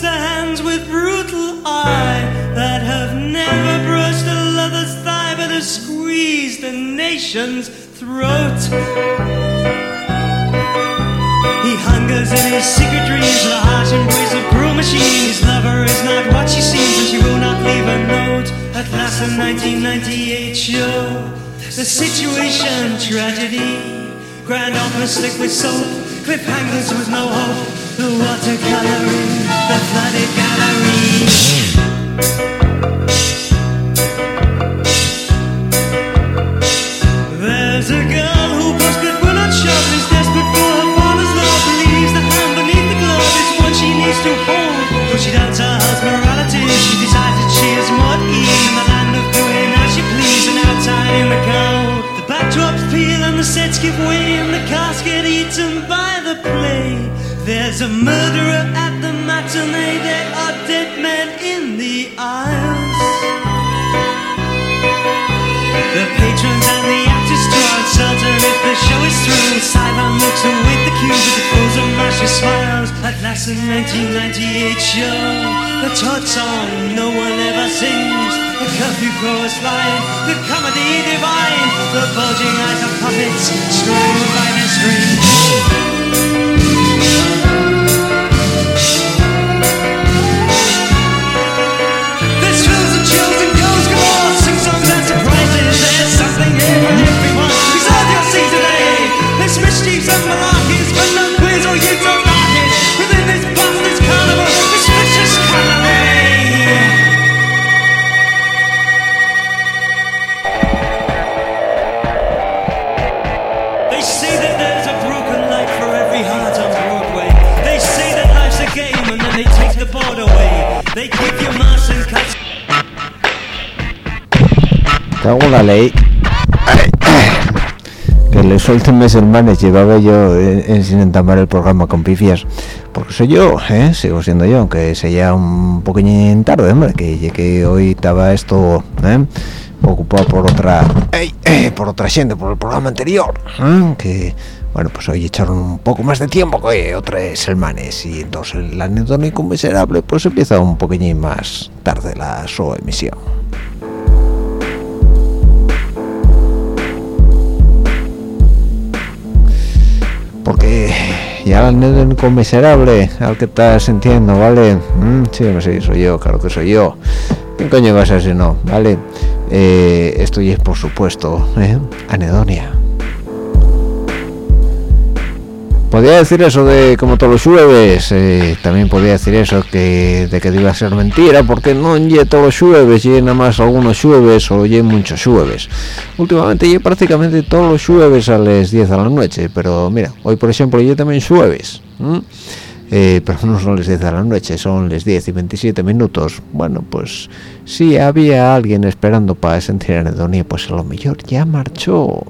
the hands with brutal eye that have never brushed a lover's thigh but have squeezed the nation's throat. He hungers in his secret dreams, the harsh embrace of cruel machine. His lover is not what she seems, and she will not leave a note. At last, the 1998 show, the situation tragedy. Grand opera slick with soap, cliffhangers with no hope. The watercoloring, the flooded gallery. There's a girl who busted will not shove, is desperate for her father's love. Believes the hand beneath the glove is what she needs to hold. Though she doubts her husband's morality, she decides that she is in the land of doing as she and outside in the cold. The backdrops peel and the sets give way and the cast get eaten by the play. There's a murderer at the matinee, there are dead men in the aisles. The patrons and the actors too uncertain if the show is through. Sideline looks await the cue with the frozen mashy smiles. At last, the 1998 show, the Todd song no one ever sings. The curfew chorus line, the comedy divine, the bulging eyes of puppets strung by their strings. Que le suelten mis hermanos, llevaba yo en, en- sin entamar el programa con pifias. Porque soy yo, ¿eh? sigo siendo yo, aunque sea un poquillín tarde, hombre, que llegué hoy estaba esto ¿eh? ocupado por otra ey, eh, por otra gente, por el programa anterior, ¿eh? que bueno, pues hoy echaron un poco más de tiempo que otras semanas y entonces el anedónico miserable pues empieza un poquillín más tarde la su emisión. Ya el único miserable al que estás sintiendo, ¿vale? Mm, sí, sí, soy yo, claro que soy yo. ¿Quién coño va a ser si no? ¿Vale? Eh, esto es, por supuesto, ¿eh? Anedonia. Podría decir eso de como todos los jueves, eh, también podría decir eso que de que iba ser mentira, porque no ye todos los jueves, ye nada más algunos jueves o ye muchos jueves. Últimamente ye prácticamente todos los jueves a las 10 de la noche, pero mira, hoy por ejemplo ye también jueves. Eh, pero no son las 10 de la noche, son las 10 y 27 minutos. Bueno, pues si había alguien esperando para sentir anedonia, pues a lo mejor ya marchó.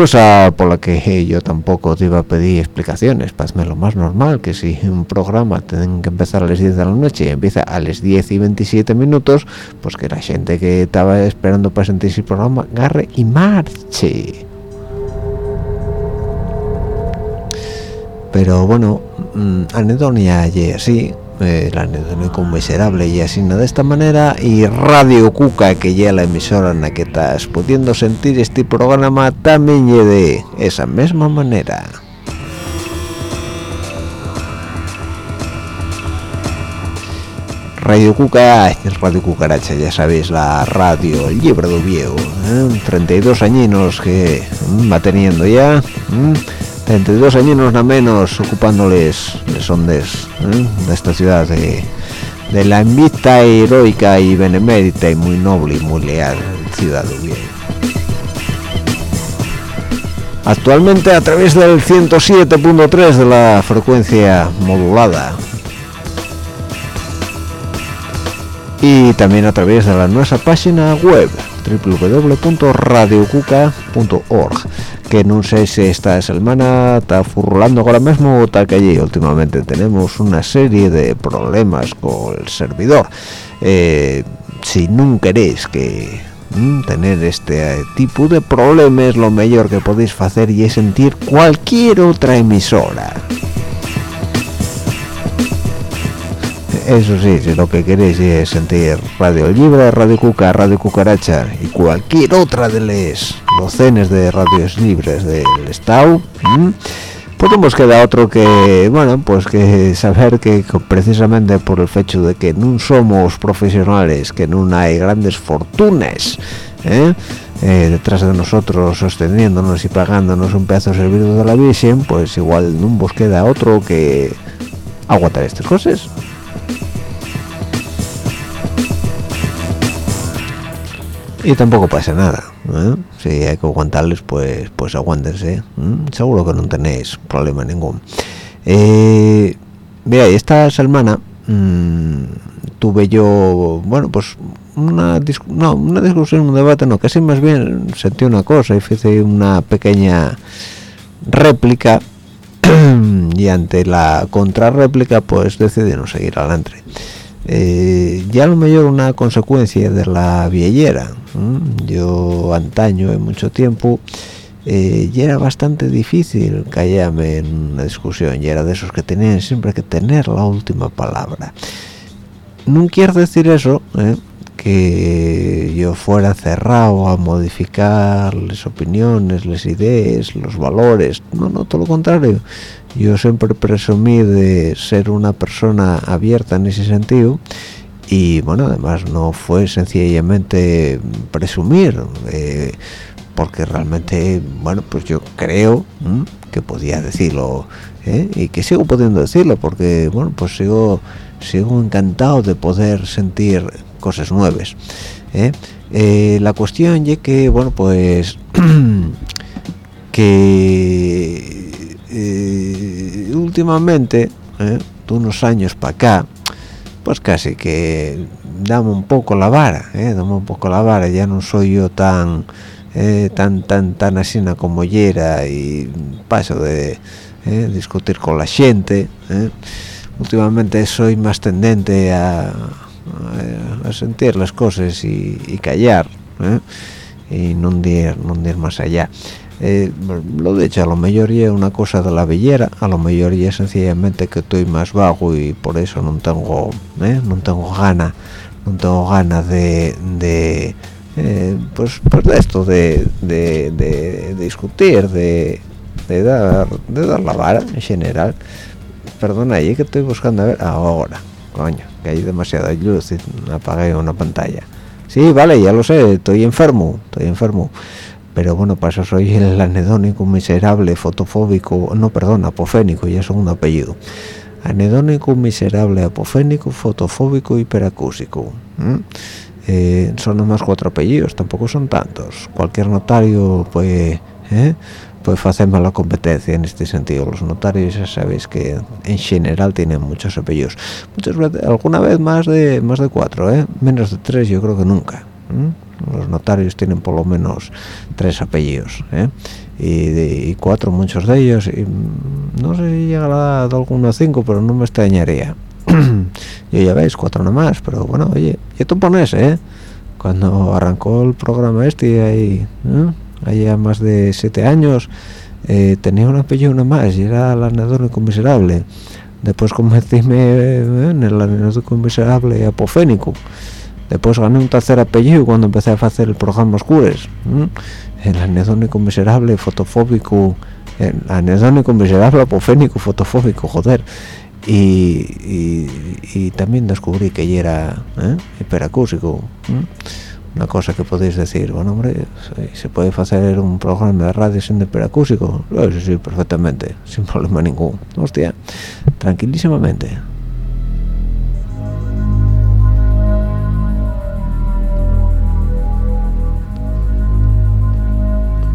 Cosa por la que yo tampoco te iba a pedir explicaciones. Pasme lo más normal que si un programa tiene que empezar a las 10 de la noche y empieza a las 10 y 27 minutos pues que la gente que estaba esperando para sentirse el programa agarre y marche. Pero bueno mmm, anedonia y así el anedónico miserable y así de esta manera y Radio Cuca que ya la emisora en la que estás pudiendo sentir este programa también de esa misma manera Radio Cuca, Radio Cucaracha, ya sabéis, la radio el libro de viejo, ¿eh? 32 añinos que va teniendo ya, ¿eh? 32 años no menos ocupándoles les ondes ¿eh? de esta ciudad de, de, la invicta heroica y benemérita y muy noble y muy leal ciudad de Oviedo. Actualmente a través del 107.3 de la frecuencia modulada. Y también a través de la nuestra página web www.radiocuca.org que no sé si esta semana está furrulando ahora mismo o está que allí. Últimamente tenemos una serie de problemas con el servidor. Eh, si no queréis que mm, tener este tipo de problemas lo mejor que podéis hacer y es sentir cualquier otra emisora eso sí, si lo que queréis es sentir Radio Libre, Radio Cuca, Radio Cucaracha y cualquier otra de las docenas de radios libres del Estado, ¿m? podemos quedar otro que, bueno, pues que saber que precisamente por el hecho de que no somos profesionales, que no hay grandes fortunas, ¿eh? Eh, detrás de nosotros sosteniéndonos y pagándonos un pedazo de servicio de la visión, pues igual no os queda otro que aguantar estas cosas. Y tampoco pasa nada ¿eh? si hay que aguantarles pues pues aguántense ¿eh? seguro que no tenéis problema ningún eh, mira esta semana mmm, tuve yo bueno pues una, no, una discusión un debate no casi más bien sentí una cosa y hice una pequeña réplica y ante la contrarréplica pues decidí no seguir adelante eh, ya a lo mejor una consecuencia de la viellera yo antaño en mucho tiempo eh, y era bastante difícil callarme en una discusión y era de esos que tenían siempre que tener la última palabra no quiero decir eso ¿eh? Que yo fuera cerrado a modificar las opiniones, las ideas, los valores, no, no, todo lo contrario. Yo siempre presumí de ser una persona abierta en ese sentido y bueno, además no fue sencillamente presumir, eh, porque realmente, bueno, pues yo creo que podía decirlo ¿eh? y que sigo pudiendo decirlo, porque bueno, pues sigo, sigo encantado de poder sentir cosas nuevas ¿eh? Eh, la cuestión es que bueno pues que eh, últimamente de unos años para acá pues casi que dame un poco la vara dame un poco la vara ya no soy yo tan tan tan tan asina como yera y paso de discutir con la gente últimamente soy más tendente a a sentir las cosas y, y callar ¿eh? y no ir, no ir más allá eh, lo de hecho a lo mejor ya una cosa de la bellera a lo mejor ya sencillamente que estoy más vago y por eso no tengo ¿eh? no tengo ganas no tengo ganas de, eh, pues, pues de esto de, de discutir de, de dar de dar la vara en general perdona y que estoy buscando a ver ahora coño que hay demasiada luz apagué una pantalla. Sí vale ya lo sé estoy enfermo estoy enfermo. Pero bueno para eso soy el anedónico miserable fotofóbico no perdón apofénico ya es un apellido. Anedónico miserable apofénico fotofóbico hiperacúsico eh, son nomás cuatro apellidos tampoco son tantos. Cualquier notario puede ¿eh? Pues hacemos la competencia en este sentido los notarios ya sabéis que en general tienen muchos apellidos alguna vez más de más de cuatro ¿eh? menos de tres yo creo que nunca los notarios tienen por lo menos tres apellidos ¿eh? y, cuatro muchos de ellos mm, no sé si llegará de alguno a cinco pero no me extrañaría yo ya veis cuatro nomás pero bueno oye y tú pones eh cuando arrancó el programa este ahí. Ya más de siete años eh, tenía un apellido nomás y era el anedónico miserable después convertíme en el anedónico miserable apofénico. Después gané un tercer apellido cuando empecé a hacer el programa Oscures el anedónico miserable fotofóbico el anedónico miserable apofénico fotofóbico joder. Y, también descubrí que ya era ¿eh? hiperacúsico una cosa que podéis decir bueno hombre se puede hacer un programa de radio sin hiperacúsico sí, sí, perfectamente sin problema ningún hostia tranquilísimamente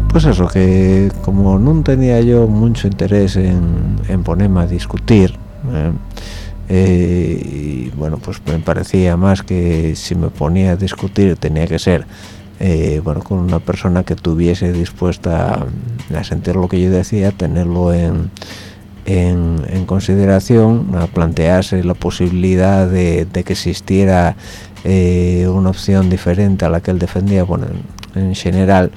pues eso que como no tenía yo mucho interés en, ponerme a discutir ¿eh? Eh, y bueno pues me parecía más que si me ponía a discutir tenía que ser eh, bueno con una persona que tuviese dispuesta a, sentir lo que yo decía tenerlo en, en, consideración a plantearse la posibilidad de, que existiera una opción diferente a la que él defendía bueno en general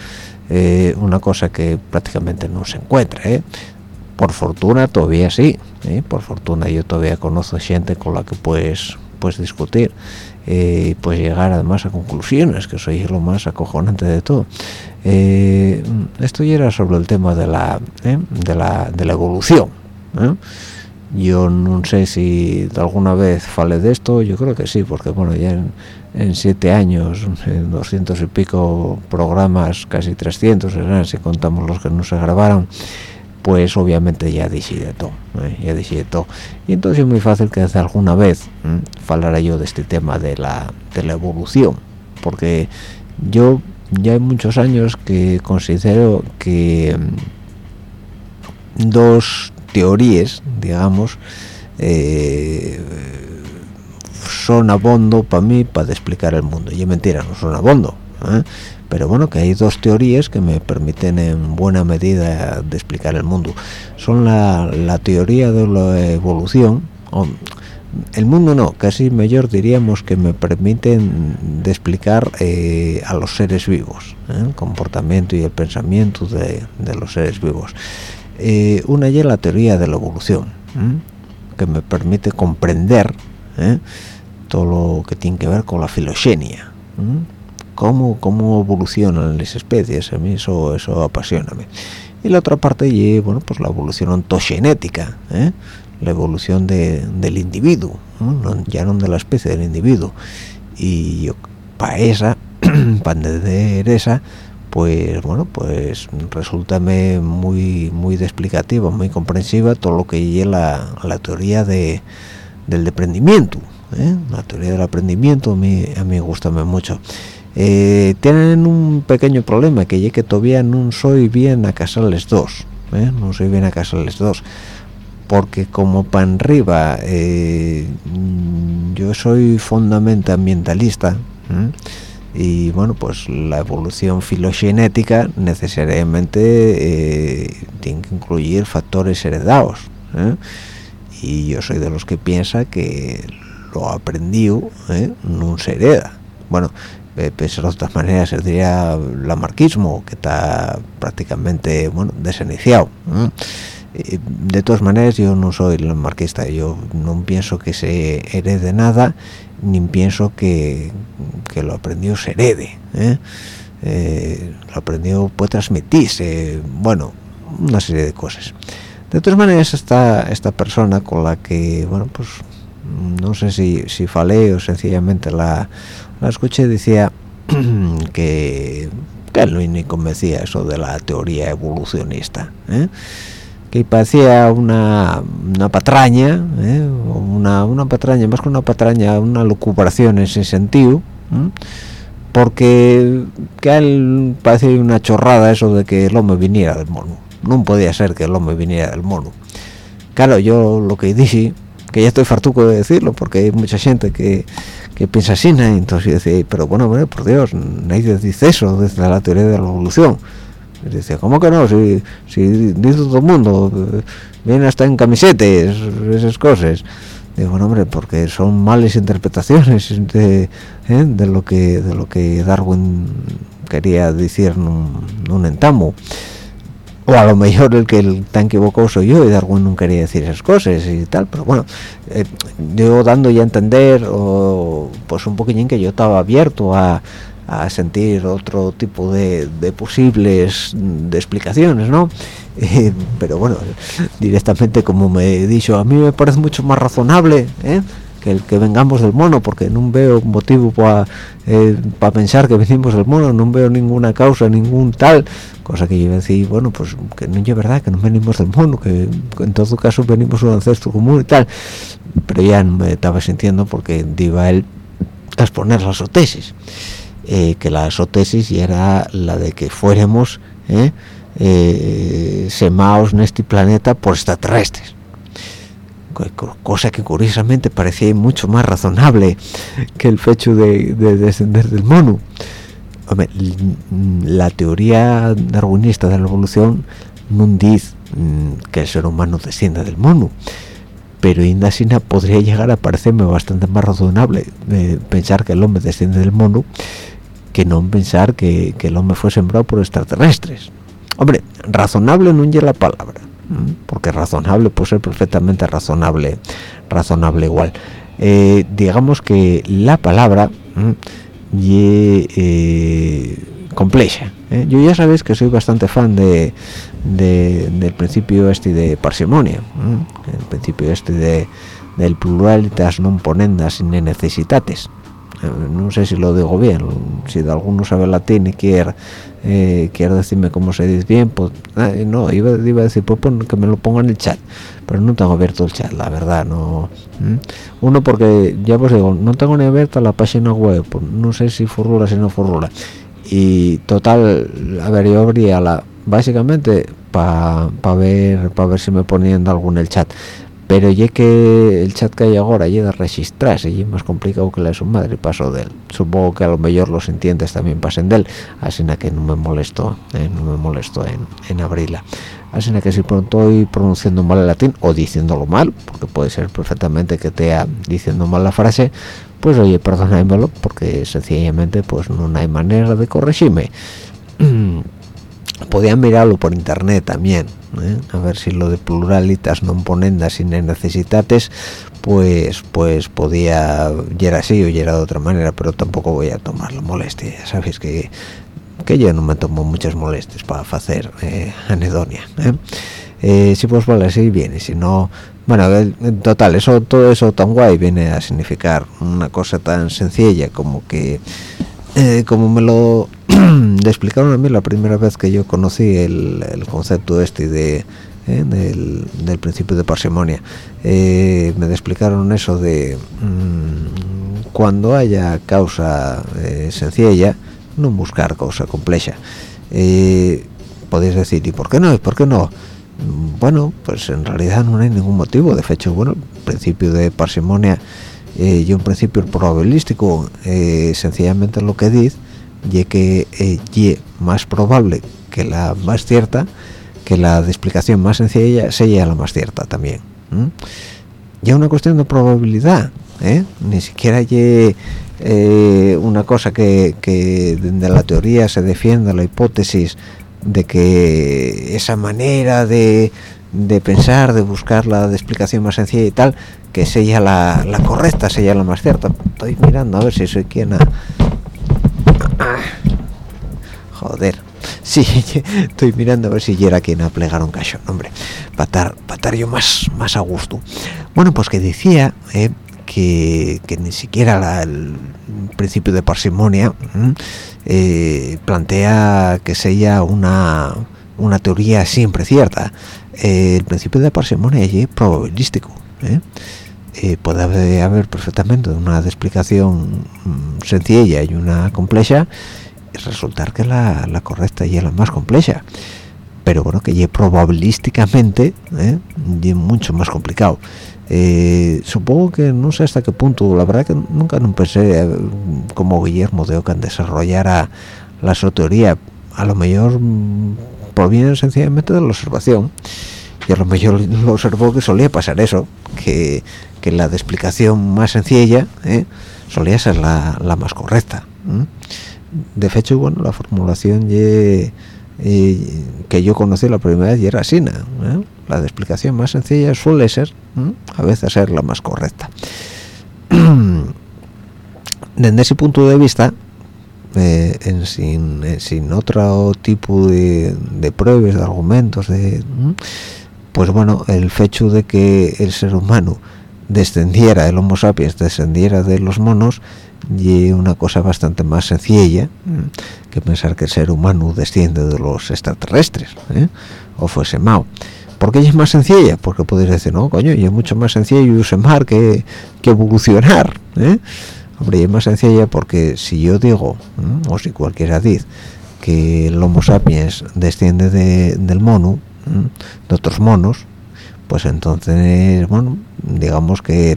eh, una cosa que prácticamente no se encuentra ¿eh? Por fortuna todavía sí ¿eh? por fortuna yo todavía conozco gente con la que puedes pues discutir y pues llegar además a conclusiones que es lo más acojonante de todo. Esto ya era sobre el tema de la de la de la evolución yo no sé si alguna vez fale de esto yo creo que sí porque bueno ya en, siete años en 200 y pico programas casi 300 si contamos los que no se grabaron pues obviamente ya dije todo ya dije todo y entonces es muy fácil que hace alguna vez ¿eh? yo de este tema de la de la evolución porque yo ya hay muchos años que considero que mm, dos teorías, digamos, eh, son abondo para mí para explicar el mundo. Y mentira, no son abondo. ¿eh? Pero bueno, que hay dos teorías que me permiten en buena medida de explicar el mundo. Son la, teoría de la evolución, el mundo no, casi mejor diríamos que me permiten de explicar eh, a los seres vivos, el comportamiento y el pensamiento de, los seres vivos. Eh, una ya la teoría de la evolución que me permite comprender ¿eh? todo lo que tiene que ver con la filogenia cómo, cómo evolucionan las especies a mí eso eso apasiona y la otra parte y bueno pues la evolución ontogenética ¿eh? la evolución del individuo ya no de la especie del individuo. Y para esa para entender esa pues bueno pues resulta muy muy explicativa muy comprensiva todo lo que lleva la, la teoría de, del deprendimiento ¿eh? la teoría del aprendimiento a mí a mí gusta mucho eh, tienen un pequeño problema que ya que todavía no soy bien a casarles dos ¿eh? no soy bien a casarles dos porque como pan arriba yo soy fundamentalmente ambientalista y bueno pues la evolución filogenética necesariamente eh, tiene que incluir factores heredados ¿eh? y yo soy de los que piensa que lo aprendido ¿eh? no se hereda bueno pues de otras maneras se diría el marquismo que está prácticamente bueno desiniciado de todas maneras yo no soy el marquista yo no pienso que se herede nada ni pienso que, que lo aprendió se herede ¿eh? Eh, lo aprendió puede transmitirse bueno una serie de cosas de todas maneras esta esta persona con la que bueno pues no sé si, si falé o sencillamente la, la escuché decía que que no ni convencía eso de la teoría evolucionista ¿eh? que parecía una, una patraña, ¿eh? una, una, patraña, más que una patraña, una lucubración en ese sentido, porque que él parecía una chorrada eso de que el hombre viniera del mono. No podía ser que el hombre viniera del mono. Claro, yo lo que dije, que ya estoy fartuco de decirlo porque hay mucha gente que, que piensa así ¿no? entonces yo decía pero bueno por Dios nadie dice eso desde la teoría de la evolución y decía ¿cómo que no? si, dice todo el mundo viene hasta en camisetes esas cosas digo bueno hombre porque son malas interpretaciones de, ¿eh? de lo que de lo que Darwin quería decir en un, entamo o a lo mejor el que está equivocado soy yo y Darwin no quería decir esas cosas y tal pero bueno eh, yo dando ya a entender o pues un poquillín que yo estaba abierto a, sentir otro tipo de, posibles de explicaciones no eh, pero bueno directamente como me he dicho a mí me parece mucho más razonable ¿eh? Que el que vengamos del mono porque no veo motivo para eh, pensar que venimos del mono no veo ninguna causa ningún tal cosa que yo decir bueno pues que no es verdad que no venimos del mono que, en todo caso venimos un ancestro común y tal pero ya no me estaba sintiendo porque iba él a exponer la sotesis que la sotesis era la de que fuéramos ¿eh? eh, semaos en este planeta por extraterrestres cosa que curiosamente parecía mucho más razonable que el hecho de, descender del mono. La teoría darwinista de la evolución no dice mm, que el ser humano descienda del mono pero Indasina podría llegar a parecerme bastante más razonable de pensar que el hombre desciende del mono que no pensar que, que el hombre fue sembrado por extraterrestres. Hombre razonable no es la palabra porque razonable puede ser perfectamente razonable razonable igual. Eh, digamos que la palabra y eh, compleja ¿eh? yo ya sabéis que soy bastante fan de, del principio este de parsimonia el principio este de del pluralitas non ponendas sin necesitates no sé si lo digo bien si de alguno sabe latín y quiere eh, quiere decirme cómo se dice bien pues no iba, iba, a decir pues, que me lo ponga en el chat pero no tengo abierto el chat la verdad no uno porque ya os digo no tengo ni abierta la página web pues, no sé si furrula si no furrula y total a ver yo abría la básicamente para ver para ver si me ponían algún el chat pero ya que el chat que hay ahora llega a registrarse y es más complicado que la de su madre paso de él supongo que a lo mejor los entiendes también pasen de él así que no me molesto eh, no me molesto en, en abrirla. Así que si pronto estoy pronunciando mal el latín o diciéndolo mal porque puede ser perfectamente que esté diciendo mal la frase pues oye perdónamelo porque sencillamente pues no hay manera de corregirme podían mirarlo por internet también ¿eh? a ver si lo de pluralitas no ponendas sin necesitates pues pues podía ya era así o era de otra manera pero tampoco voy a tomar la molestia ya sabéis que que yo no me tomo muchas molestias para hacer eh, anedonia ¿eh? ¿eh? si pues vale así viene si no bueno en total eso todo eso tan guay viene a significar una cosa tan sencilla como que como me lo explicaron a mí la primera vez que yo conocí el, concepto este de eh, del, principio de parsimonia eh, me explicaron eso de mm, cuando haya causa eh, sencilla no buscar causa compleja. Podéis decir y por qué no por qué no bueno pues en realidad no hay ningún motivo de hecho bueno principio de parsimonia y un principio probabilístico sencillamente lo que dice y que eh, más probable que la más cierta que la de explicación más sencilla sea la más cierta también ya una cuestión de probabilidad ¿eh? ni siquiera eh, una cosa que, que de la teoría se defienda la hipótesis de que esa manera de, de pensar, de buscar la de explicación más sencilla y tal, que sea la, correcta, sea la más cierta. Estoy mirando a ver si soy quien a, joder. Sí estoy mirando a ver si era quien a plegar un cachón hombre. Para estar yo más más a gusto. Bueno pues que decía eh, que, ni siquiera el principio de parsimonia eh, plantea que sea una una teoría siempre cierta. Eh, el principio de parsimonia es probabilístico puede haber, perfectamente una explicación mm, sencilla y una compleja y resultar que la, la correcta y la más compleja. Pero bueno que probabilísticamente ¿eh? mucho más complicado. Eh, supongo que no sé hasta qué punto, la verdad que nunca no pensé eh, como Guillermo de Ockham desarrollara la teoría, a lo mejor mm, proviene sencillamente de la observación y a lo mejor lo observó que solía pasar eso, que, que la de explicación más sencilla ¿eh? solía ser la, la más correcta. De hecho, bueno, la formulación que yo conocí la primera vez era así, ¿eh? la de explicación más sencilla suele ser, a veces ser la más correcta. Desde ese punto de vista, eh, sin, sin, otro tipo de, de, pruebas, de argumentos, de, pues bueno, el hecho de que el ser humano descendiera, el Homo sapiens descendiera de los monos, y una cosa bastante más sencilla que pensar que el ser humano desciende de los extraterrestres, ¿eh? o fuese Mao. ¿Por qué es más sencilla? Porque podéis decir, no, coño, y es mucho más sencillo usar que, que evolucionar. ¿eh? Hombre, es más sencilla porque si yo digo, o si cualquiera dice, que el Homo sapiens desciende del mono, de otros monos, pues entonces, bueno, digamos que,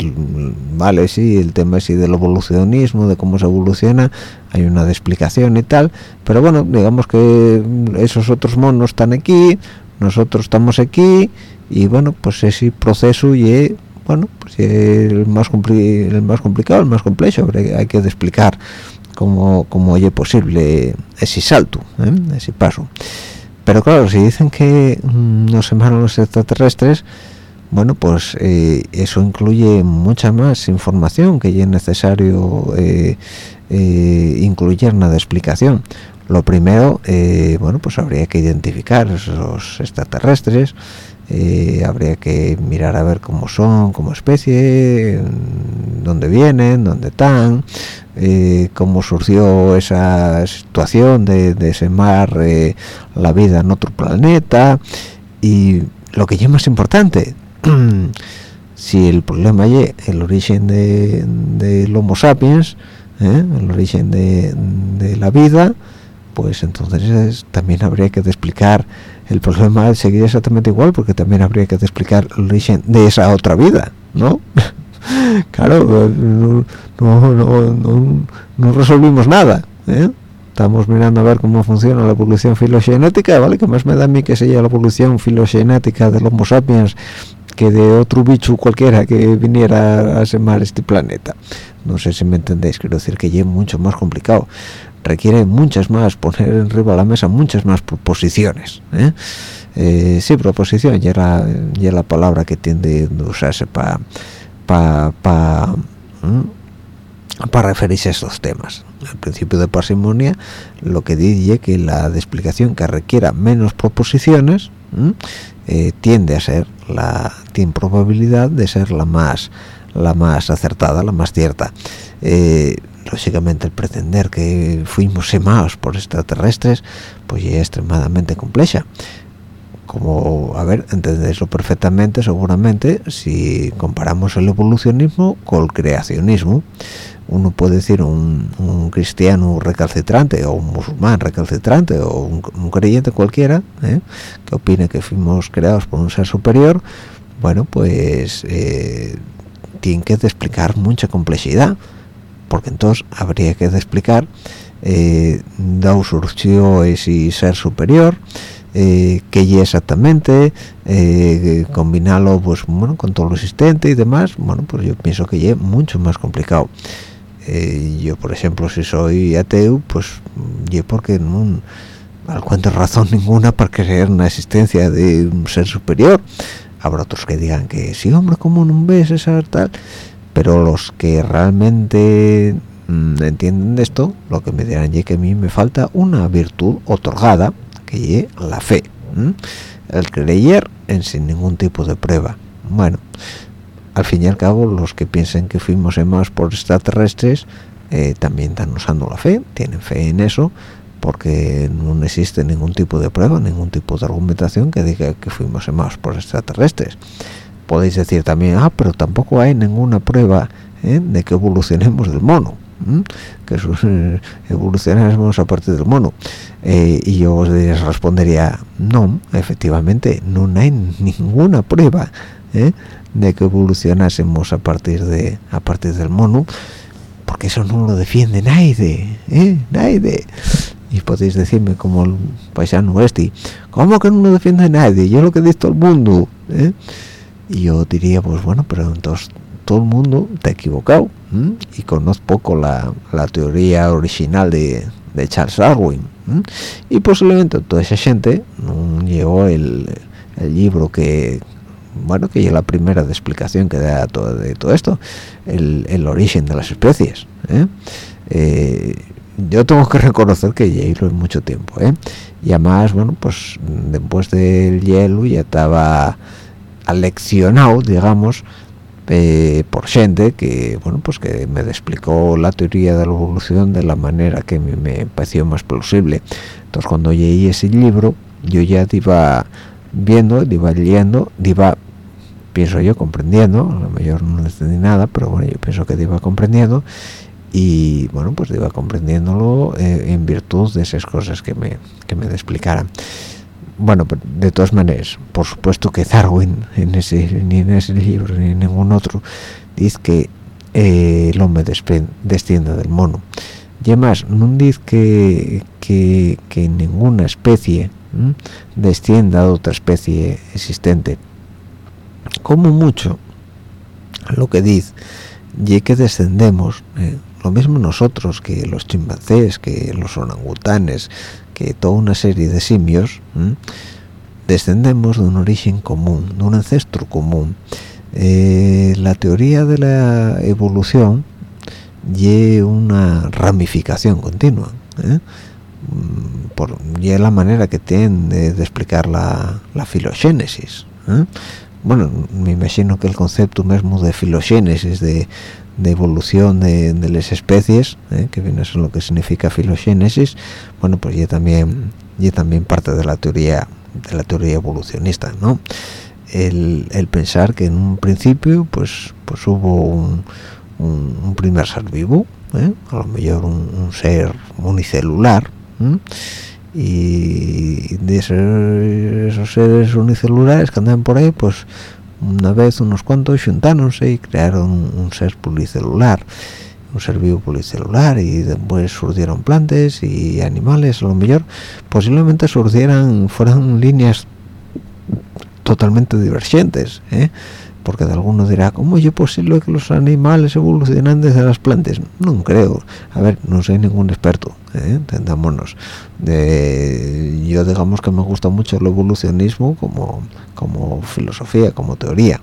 vale, sí, el tema sí del evolucionismo, de cómo se evoluciona, hay una explicación y tal, pero bueno, digamos que esos otros monos están aquí, nosotros estamos aquí, y bueno, pues ese proceso y bueno, pues el más, el más complicado, el más complejo, hay que explicar cómo, cómo es posible ese salto, ¿eh? ese paso pero claro si dicen que mm, nos emanan los extraterrestres bueno pues eh, eso incluye mucha más información que ya es necesario eh, eh, incluir en la explicación. Lo primero bueno pues habría que identificar esos extraterrestres habría que mirar a ver cómo son como especie dónde vienen dónde están eh, cómo surgió esa situación de, de mar eh, la vida en otro planeta y lo que es más importante si el problema es el origen de, del Homo sapiens ¿eh? el origen de, de, la vida pues entonces también habría que explicar el problema seguir exactamente igual porque también habría que explicar el origen de esa otra vida ¿no? claro, no, no, no, resolvimos nada. ¿eh? Estamos mirando a ver cómo funciona la evolución filogenética, ¿vale? Que más me da a mí que sea la evolución filogenética del Homo sapiens que de otro bicho cualquiera que viniera a semar este planeta. No sé si me entendéis, quiero decir que es mucho más complicado. Requiere muchas más, poner arriba de la mesa muchas más proposiciones. ¿eh? Eh, sí, proposición, ya era, ya la palabra que tiende a usarse para para para referirse a estos temas. El principio de parsimonia lo que dice que la de explicación que requiera menos proposiciones eh, tiende a ser la tiene probabilidad de ser la más la más acertada, la más cierta. Lógicamente el pretender que fuimos semados por extraterrestres pues es extremadamente compleja como, a ver, entendéislo perfectamente seguramente si comparamos el evolucionismo con el creacionismo. Uno puede decir un, cristiano recalcitrante o un musulmán recalcitrante o un, creyente cualquiera ¿eh? que opine que fuimos creados por un ser superior, bueno, pues eh, tiene que explicar mucha complejidad, porque entonces habría que explicar eh, dónde surgió ese ser superior, eh, qué es exactamente, eh, combinarlo pues bueno con todo lo existente y demás, bueno pues yo pienso que es mucho más complicado. Eh, yo por ejemplo si soy ateo pues yo porque no encuentro razón ninguna para creer en la existencia de un ser superior. Habrá otros que digan que sí hombre cómo no ves esa tal, pero los que realmente mm, entienden de esto, lo que me dirán es que a mí me falta una virtud otorgada que la fe el creer en sin ningún tipo de prueba bueno al fin y al cabo los que piensen que fuimos más por extraterrestres eh, también están usando la fe tienen fe en eso porque no existe ningún tipo de prueba ningún tipo de argumentación que diga que fuimos más por extraterrestres podéis decir también ah pero tampoco hay ninguna prueba ¿eh? de que evolucionemos del mono que evolucionamos a partir del mono eh, y yo os respondería no efectivamente no hay ninguna prueba ¿eh? de que evolucionásemos a partir de a partir del mono porque eso no lo defiende nadie ¿eh? nadie y podéis decirme como el paisano este ¿cómo que no lo defiende nadie? yo lo que dice todo el mundo ¿eh? Yo diría pues bueno pero entonces todo el mundo está equivocado y conozco poco la, teoría original de, Charles Darwin y posiblemente toda esa gente no llegó el, libro que bueno que es la primera de explicación que da todo, de todo esto el, origen de las especies ¿eh? Eh, yo tengo que reconocer que hielo en mucho tiempo ¿eh? y además bueno pues después del hielo ya estaba aleccionado digamos eh, por gente que bueno pues que me explicó la teoría de la evolución de la manera que me, me pareció más plausible. Entonces cuando leí ese libro yo ya iba viendo iba leyendo iba pienso yo comprendiendo a lo mejor no entendí nada pero bueno yo pienso que iba comprendiendo y bueno pues iba comprendiéndolo eh, en virtud de esas cosas que me, que me explicaran bueno de todas maneras por supuesto que Darwin en ese ni en ese libro ni en ningún otro dice que eh, el hombre desciende del mono. Y además no dice que, que, ninguna especie descienda de otra especie existente. Como mucho lo que dice y que descendemos eh, lo mismo nosotros que los chimpancés, que los orangutanes, que toda una serie de simios, descendemos de un origen común, de un ancestro común. Eh, la teoría de la evolución y una ramificación continua. ¿eh? Mm, por, y es la manera que tienen de, explicar la, la. ¿eh? Bueno, me imagino que el concepto mismo de filogénesis, de, de evolución de, las especies ¿eh? que viene a ser lo que significa filogénesis bueno pues ya también ya también parte de la teoría de la teoría evolucionista no el, pensar que en un principio pues pues hubo un, primer ser vivo ¿eh? a lo mejor un, ser unicelular y de esos seres unicelulares que andan por ahí pues una vez unos cuantos juntáronse y crearon un ser policelular un ser vivo policelular y después surgieron plantas y animales a lo mejor posiblemente surgieran fueran líneas totalmente divergentes ¿eh? Porque de alguno dirá cómo es posible que los animales evolucionan desde las plantas no creo. A ver no soy ningún experto ¿eh? entendámonos. Yo digamos que me gusta mucho el evolucionismo como como filosofía como teoría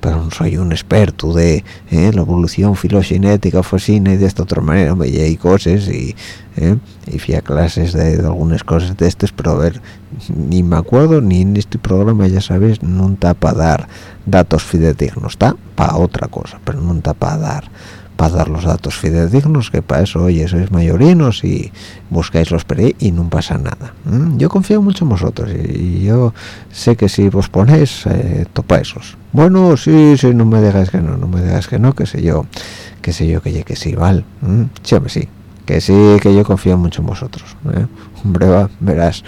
pero no soy un experto de ¿eh? la evolución filogenética fosina y de esta otra manera me hay cosas y ¿eh? y fui a clases de, algunas cosas de estas pero a ver ni me acuerdo ni en este programa ya sabes no está para dar datos fidedignos está para otra cosa pero no está para dar para dar los datos fidedignos que para eso oye sois mayorinos y buscáis los ahí y no pasa nada yo confío mucho en vosotros y, yo sé que si vos ponéis eh, esos. Bueno sí sí no me digas que no no me digas que no que sé yo que sé yo que que sí vale sí sí que sí que yo confío mucho en vosotros ¿eh? Hombre va, verás.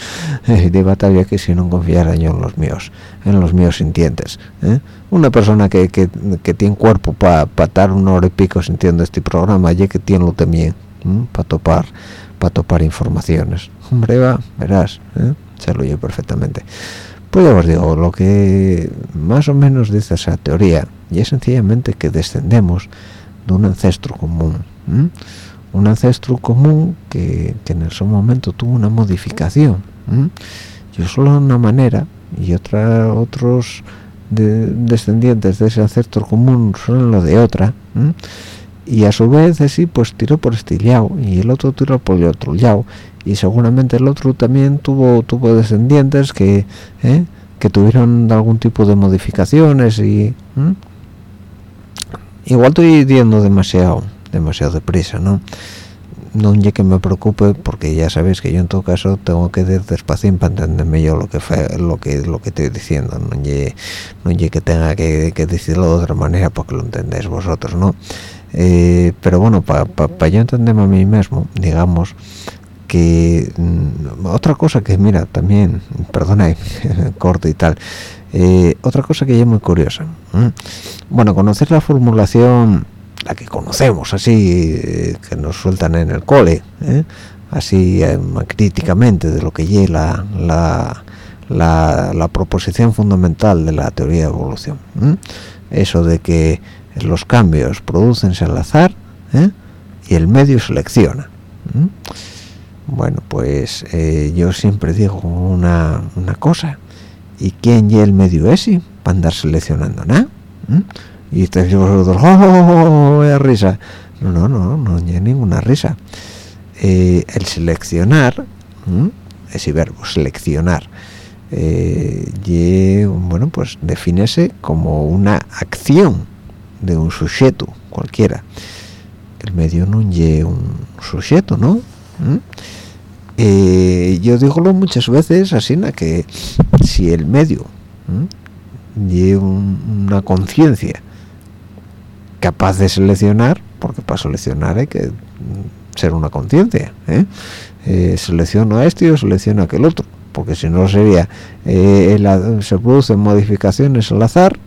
Eh, de batalla que si no confiara yo en los míos en los míos sintientes ¿eh? una persona que, que, que tiene cuerpo para pa estar una hora y pico sintiendo este programa ya que tiene lo también para topar para topar informaciones. Hombre va verás ¿eh? se lo oye perfectamente. Pues ya os digo lo que más o menos dice esa teoría y es sencillamente que descendemos de un ancestro común un ancestro común que, en ese momento tuvo una modificación yo solo una manera y otros descendientes de ese ancestro común son lo de otra y a su vez así pues tiró por este lado y el otro tiró por el otro lado y seguramente el otro también tuvo tuvo descendientes que ¿eh? que tuvieron algún tipo de modificaciones y igual estoy diciendo demasiado demasiado deprisa no no ya que me preocupe porque ya sabéis que yo en todo caso tengo que ir despacio para entenderme yo lo que fue, lo que lo que estoy diciendo no ye, no que tenga que, decirlo de otra manera porque lo entendéis vosotros no Eh, pero bueno para yo entenderme a mí mismo digamos que mm, otra cosa que mira también perdona corto y tal eh, otra cosa que es muy curiosa bueno conocer la formulación la que conocemos así eh, que nos sueltan en el cole así críticamente de lo que lleva la, la, la, proposición fundamental de la teoría de evolución eso de que los cambios producense al azar ¿eh? y el medio selecciona bueno pues eh, yo siempre digo una, una, cosa y quién y el medio ese para andar seleccionando nada y ustedes vosotros oh, oh, oh, risa no no no no hay ninguna risa. Eh, el seleccionar ese verbo seleccionar y, bueno pues defínese como una acción de un sujeto cualquiera. El medio no es un sujeto no ¿Mm? eh, yo digo muchas veces así que si el medio lleva una conciencia capaz de seleccionar porque para seleccionar hay que ser una conciencia ¿eh? eh, selecciono a este o selecciono a aquel otro porque si no sería eh, se producen modificaciones al azar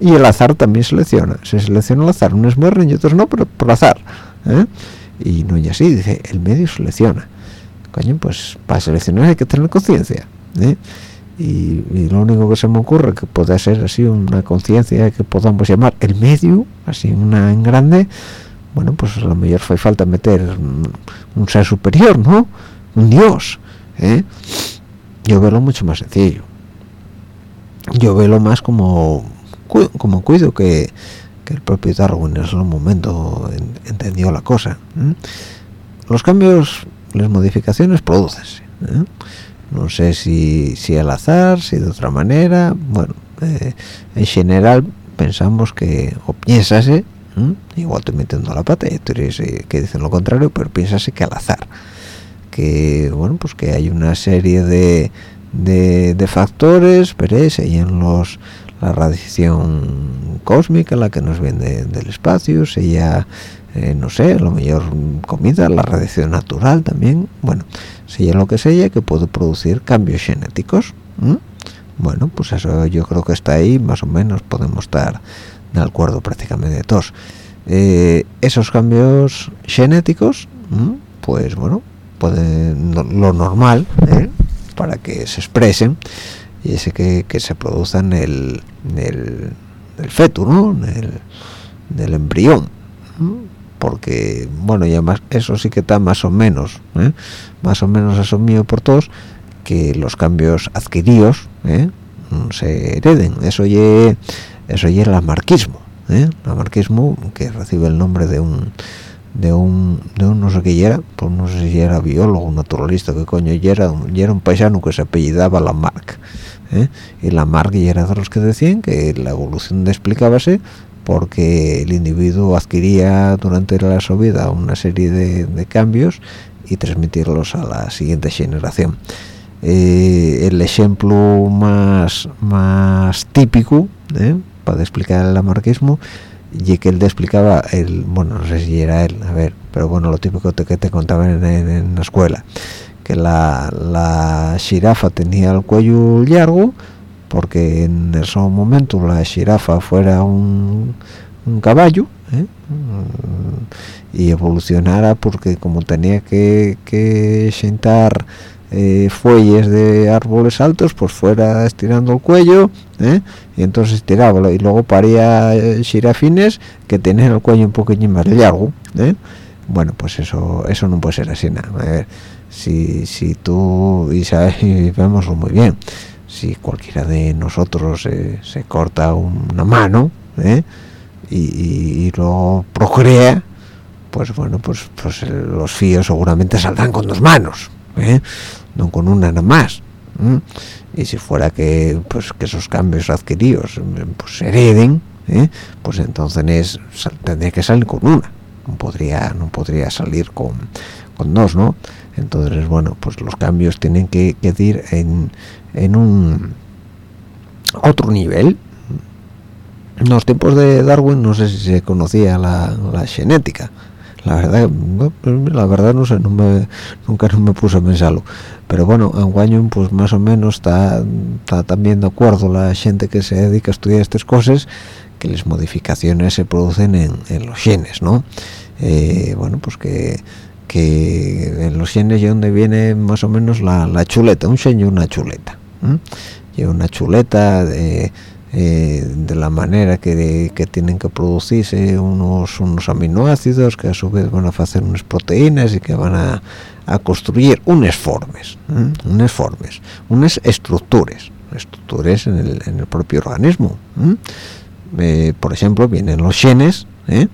y el azar también selecciona se selecciona al azar unos mueren y otros no pero por azar y no es así dice el medio selecciona coño pues para seleccionar hay que tener conciencia ¿eh? Y, lo único que se me ocurre que puede ser así una conciencia que podamos llamar el medio así una en grande bueno pues a lo mejor fue falta meter un, ser superior no un dios ¿eh? yo veo mucho más sencillo. Yo veo más como como cuido que, el propio Darwin en ese momento entendió la cosa los cambios las modificaciones producen no sé si, si al azar si de otra manera. Bueno eh, en general pensamos que o piénsase igual estoy metiendo la pata y que dicen lo contrario pero piénsase que al azar. Que bueno pues que hay una serie de de, factores pero y en los la radiación cósmica, la que nos viene del espacio, sería, eh, no sé, a lo mejor comida, la radiación natural también, bueno, sería lo que sea que puede producir cambios genéticos. Bueno, pues eso yo creo que está ahí, más o menos podemos estar de acuerdo prácticamente todos. Eh, esos cambios genéticos, pues bueno, pueden, lo normal, ¿eh? para que se expresen, y ese que, se produzca en el, el, feto, ¿no? En el, embrión. Porque, bueno, y además eso sí que está más o menos, ¿eh? más o menos asumido por todos, que los cambios adquiridos ¿eh? se hereden. Eso y eso y el amarquismo. ¿eh? El amarquismo que recibe el nombre de un de un, de un no sé qué era, pues no sé si era biólogo, naturalista, qué coño, y era, y era un paisano que se apellidaba Lamarck. ¿eh? Y Lamarck y era de los que decían que la evolución explicábase porque el individuo adquiría durante la su vida una serie de, cambios y transmitirlos a la siguiente generación. Eh, el ejemplo más, más típico ¿eh? para explicar el lamarquismo y que él te explicaba el bueno no sé si era él a ver pero bueno lo típico que te contaban en, la escuela que la, la jirafa tenía el cuello largo porque en ese momento la jirafa fuera un, un caballo ¿eh? y evolucionara porque como tenía que, que sentar eh, fuelles de árboles altos pues fuera estirando el cuello ¿eh? y entonces estiraba y luego paría eh, girafines que tenían el cuello un poquito más largo bueno pues eso eso no puede ser así nada a ver si, si tú y, sabes, y vemoslo muy bien si cualquiera de nosotros se corta una mano y, y, luego procrea pues bueno pues pues los fíos seguramente saldrán con dos manos ¿eh? no con una nada más y si fuera que pues que esos cambios adquiridos pues hereden ¿eh? pues entonces tendría que salir con una no podría no podría salir con, con dos no entonces bueno pues los cambios tienen que, que ir en, en un otro nivel. En los tiempos de Darwin no sé si se conocía la, genética. La verdad la verdad no sé nunca no me puse a pensarlo. Pero bueno en Guañón pues más o menos está, está también de acuerdo la gente que se dedica a estudiar estas cosas que las modificaciones se producen en, los genes no eh, bueno pues que que en los genes es donde viene más o menos la, chuleta un y una chuleta y una chuleta de eh, de la manera que, tienen que producirse unos, unos aminoácidos que a su vez van a hacer unas proteínas y que van a, construir unas formas, unas formas, unas estructuras, estructuras en el, propio organismo. Eh, por ejemplo, vienen los genes, ¿eh?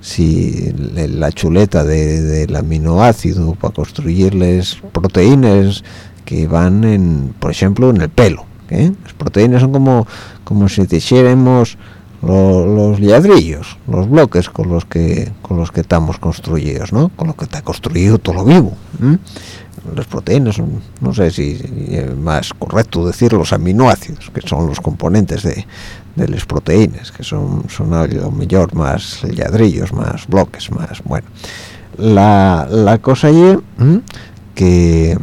Si la chuleta del aminoácido para construirles proteínas que van en, por ejemplo, en el pelo. Las proteínas son como como si dijéramos los ladrillos, los bloques con los que con los que estamos construidos, ¿no? Con lo que está construido todo lo vivo. Las proteínas, no sé si es más correcto decir los aminoácidos, que son los componentes de, las proteínas, que son, son a lo más ladrillos, más bloques, más... Bueno, la, la cosa es que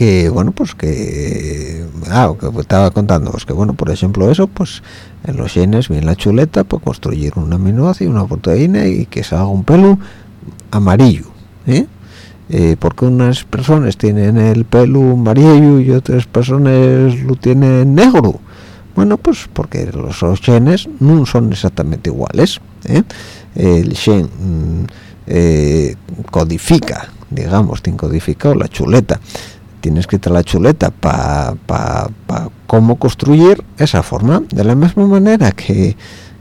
que bueno pues que ah que estaba contando pues que bueno por ejemplo eso pues en los genes viene la chuleta para construir un aminoácido una proteína y que se haga un pelo amarillo ¿eh? Eh, porque unas personas tienen el pelo amarillo y otras personas lo tienen negro. Bueno pues porque los, genes no son exactamente iguales ¿eh? el gen mm, codifica digamos tiene codificado la chuleta. Tienes que tener la chuleta para pa, cómo construir esa forma. De la misma manera que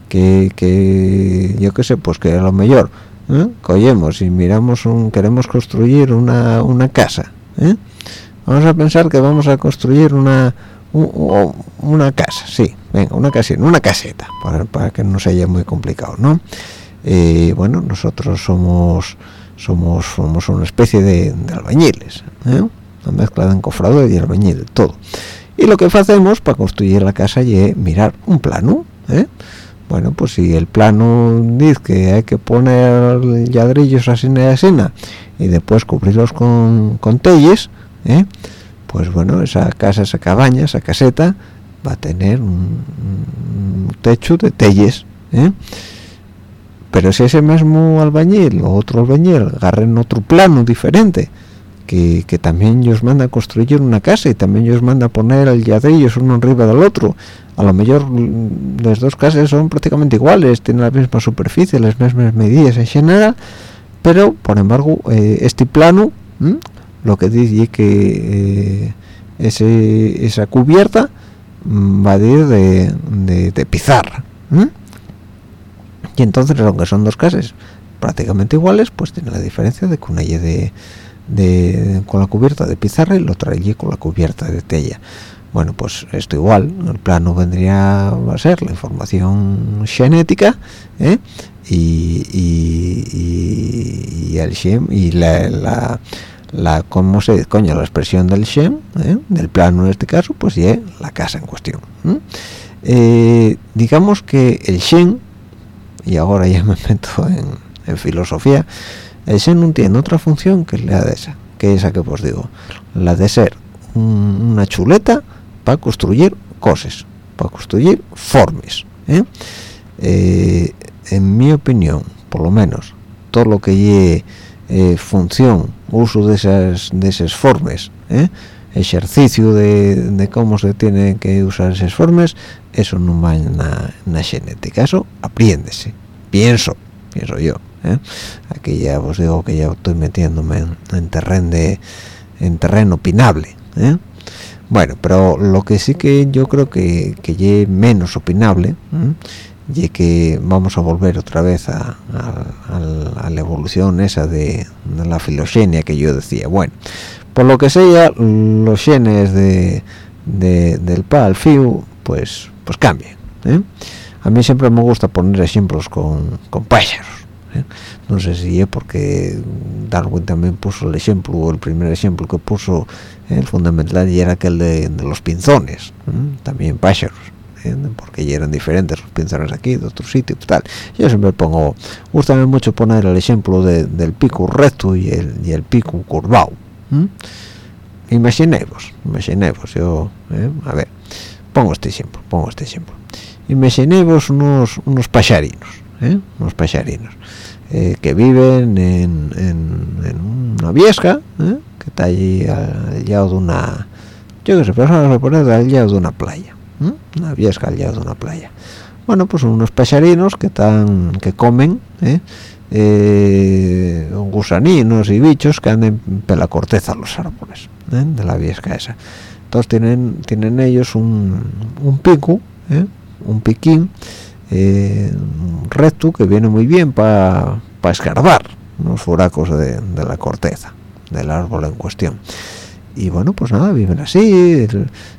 que, yo qué sé pues que a lo mejor ¿eh? cogemos y miramos un queremos construir una, una casa ¿eh? vamos a pensar que vamos a construir una una casa sí venga una casita una caseta para, que no sea muy complicado no bueno nosotros somos somos somos una especie de, de albañiles ¿eh? una mezcla de encofrador y albañil, todo. Y lo que hacemos para construir la casa es mirar un plano, ¿eh? Bueno, pues si el plano dice que hay que poner ladrillos así y así y después cubrirlos con, telles, ¿eh? pues bueno, esa casa, esa cabaña, esa caseta va a tener un, techo de telles, ¿eh? Pero si ese mismo albañil o otro albañil agarren otro plano diferente, que, también ellos manda a construir una casa y también ellos manda a poner el ladrillos uno arriba del otro a lo mejor mm, las dos casas son prácticamente iguales tienen la misma superficie las mismas medidas en general pero por embargo eh, este plano lo que dice que eh, esa cubierta mm, va a ir de, de, pizarra y entonces aunque son dos casas prácticamente iguales pues tiene la diferencia de que una y de con la cubierta de pizarra y lo traía con la cubierta de tella bueno pues esto igual el plano vendría a ser la información genética ¿eh? y, y, el shem y la, la, cómo se coño la expresión del shem ¿eh? del plano en este caso pues ya la casa en cuestión eh, digamos que el shem y ahora ya me meto en, filosofía ese no tiene otra función que la de esa que esa que os digo la de ser una chuleta para construir cosas para construir formas ¿eh? Eh, en mi opinión por lo menos todo lo que lleve eh, función uso de esas de esas formas ejercicio de, cómo se tiene que usar esas formas eso no va en la genética eso apréndese pienso pienso yo ¿eh? aquí ya os digo que ya estoy metiéndome en, terreno de en terreno opinable ¿eh? Bueno pero lo que sí que yo creo que que es menos opinable y que vamos a volver otra vez a, la evolución esa de, la filogenia que yo decía. Bueno por lo que sea los genes de, del pal fiu pues pues cambian ¿eh? a mí siempre me gusta poner ejemplos con, con pájaros ¿eh? no sé si es porque Darwin también puso el ejemplo el primer ejemplo que puso el fundamental y era aquel de, los pinzones también pájaros ¿eh? porque ya eran diferentes los pinzones aquí de otro sitio tal yo siempre pongo gustame mucho poner el ejemplo del pico recto y el, y el pico curvado imaginemos imaginemos yo ¿eh? a ver pongo este ejemplo pongo este ejemplo imaginemos unos unos pacharinos ¿eh? unos pacharinos eh, que viven en, en, una viesca que está allí al lado de una yo que sé pero vamos a poner al lado de una playa una viesca al lado de una playa. Bueno pues unos pacharinos que están que comen gusaninos y bichos que andan por corteza de los árboles ¿eh? de la viesca esa. Entonces tienen tienen ellos un, un pico ¿eh? un piquín eh, recto que viene muy bien para escarbar los furacos de, la corteza del árbol en cuestión. Y bueno pues nada viven así.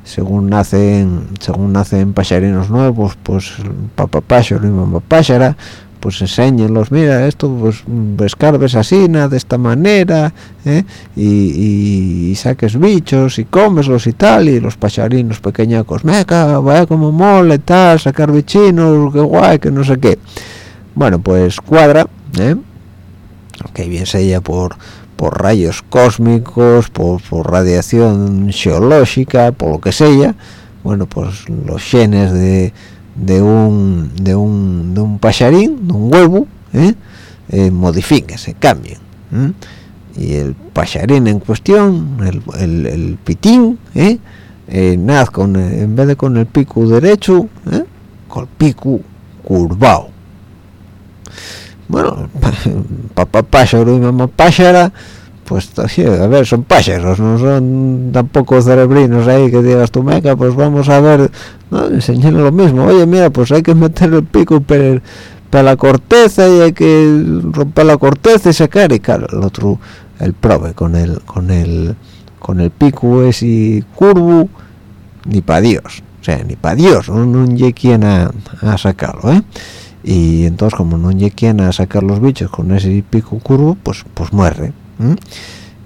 Según nacen según nacen pacharinos nuevos pues papá pájaro y mamá pájara pues enséñenlos, mira, esto pues escarbes así, de esta manera, ¿eh? y, saques bichos y comeslos y tal, y los pacharinos pequeñacos, meca, vaya como mole, tal, sacar bichinos, qué guay, que no sé qué. Bueno, pues cuadra, ¿eh? que bien sea por por rayos cósmicos, por, por radiación geológica, por lo que sea, bueno, pues los genes de de un de un, de un pacharín, de un huevo, ¿eh? eh modifiquen, se cambien. Y el pacharín en cuestión, el, el, pitín, ¿eh? eh nada, con, en vez de con el pico derecho, ¿eh? con el pico curvado. Bueno, papá pájaro y mamá pájara, pues a ver, son pájaros, no son tampoco cerebrinos ahí que digas tu meca, pues vamos a ver, ¿no? enseñarle lo mismo, oye mira, pues hay que meter el pico para la corteza y hay que romper la corteza y sacar, y claro, el otro, el prove con el, con el, con el pico ese curvo, ni para Dios, o sea, ni para Dios, no, no quien a, sacarlo, ¿eh? y entonces como no hay a sacar los bichos con ese pico curvo pues pues muere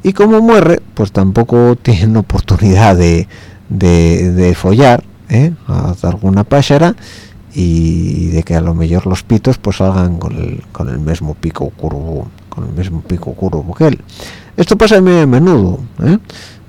y como muere pues tampoco tienen oportunidad de, de, follar ¿eh? a alguna pájara y de que a lo mejor los pitos pues salgan con el, con el mismo pico curvo con el mismo pico curvo que él esto pasa a menudo ¿eh?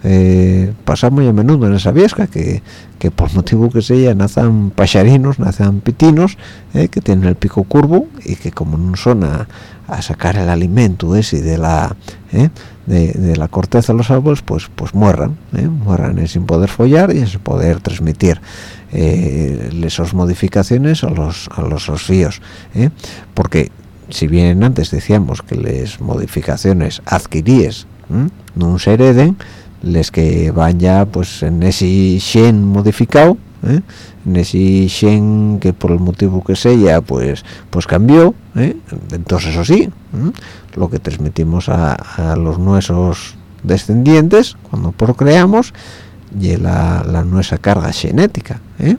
Eh, pasa muy a menudo en esa viesca que, que por motivo que sea nacen pacharinos, nacen pitinos que tienen el pico curvo y que como no son a, a sacar el alimento ese de la ¿eh? de, la corteza de los árboles pues pues muerran ¿eh? muerran sin poder follar y sin poder transmitir eh, esas modificaciones a los a los osíos ¿eh? porque si bien antes decíamos que las modificaciones adquiríes no se hereden les que van ya pues en ese gen modificado ¿eh? en ese gen que por el motivo que sea pues pues cambió ¿eh? entonces eso sí lo que transmitimos a, los nuestros descendientes cuando procreamos y la, nuestra carga genética ¿eh?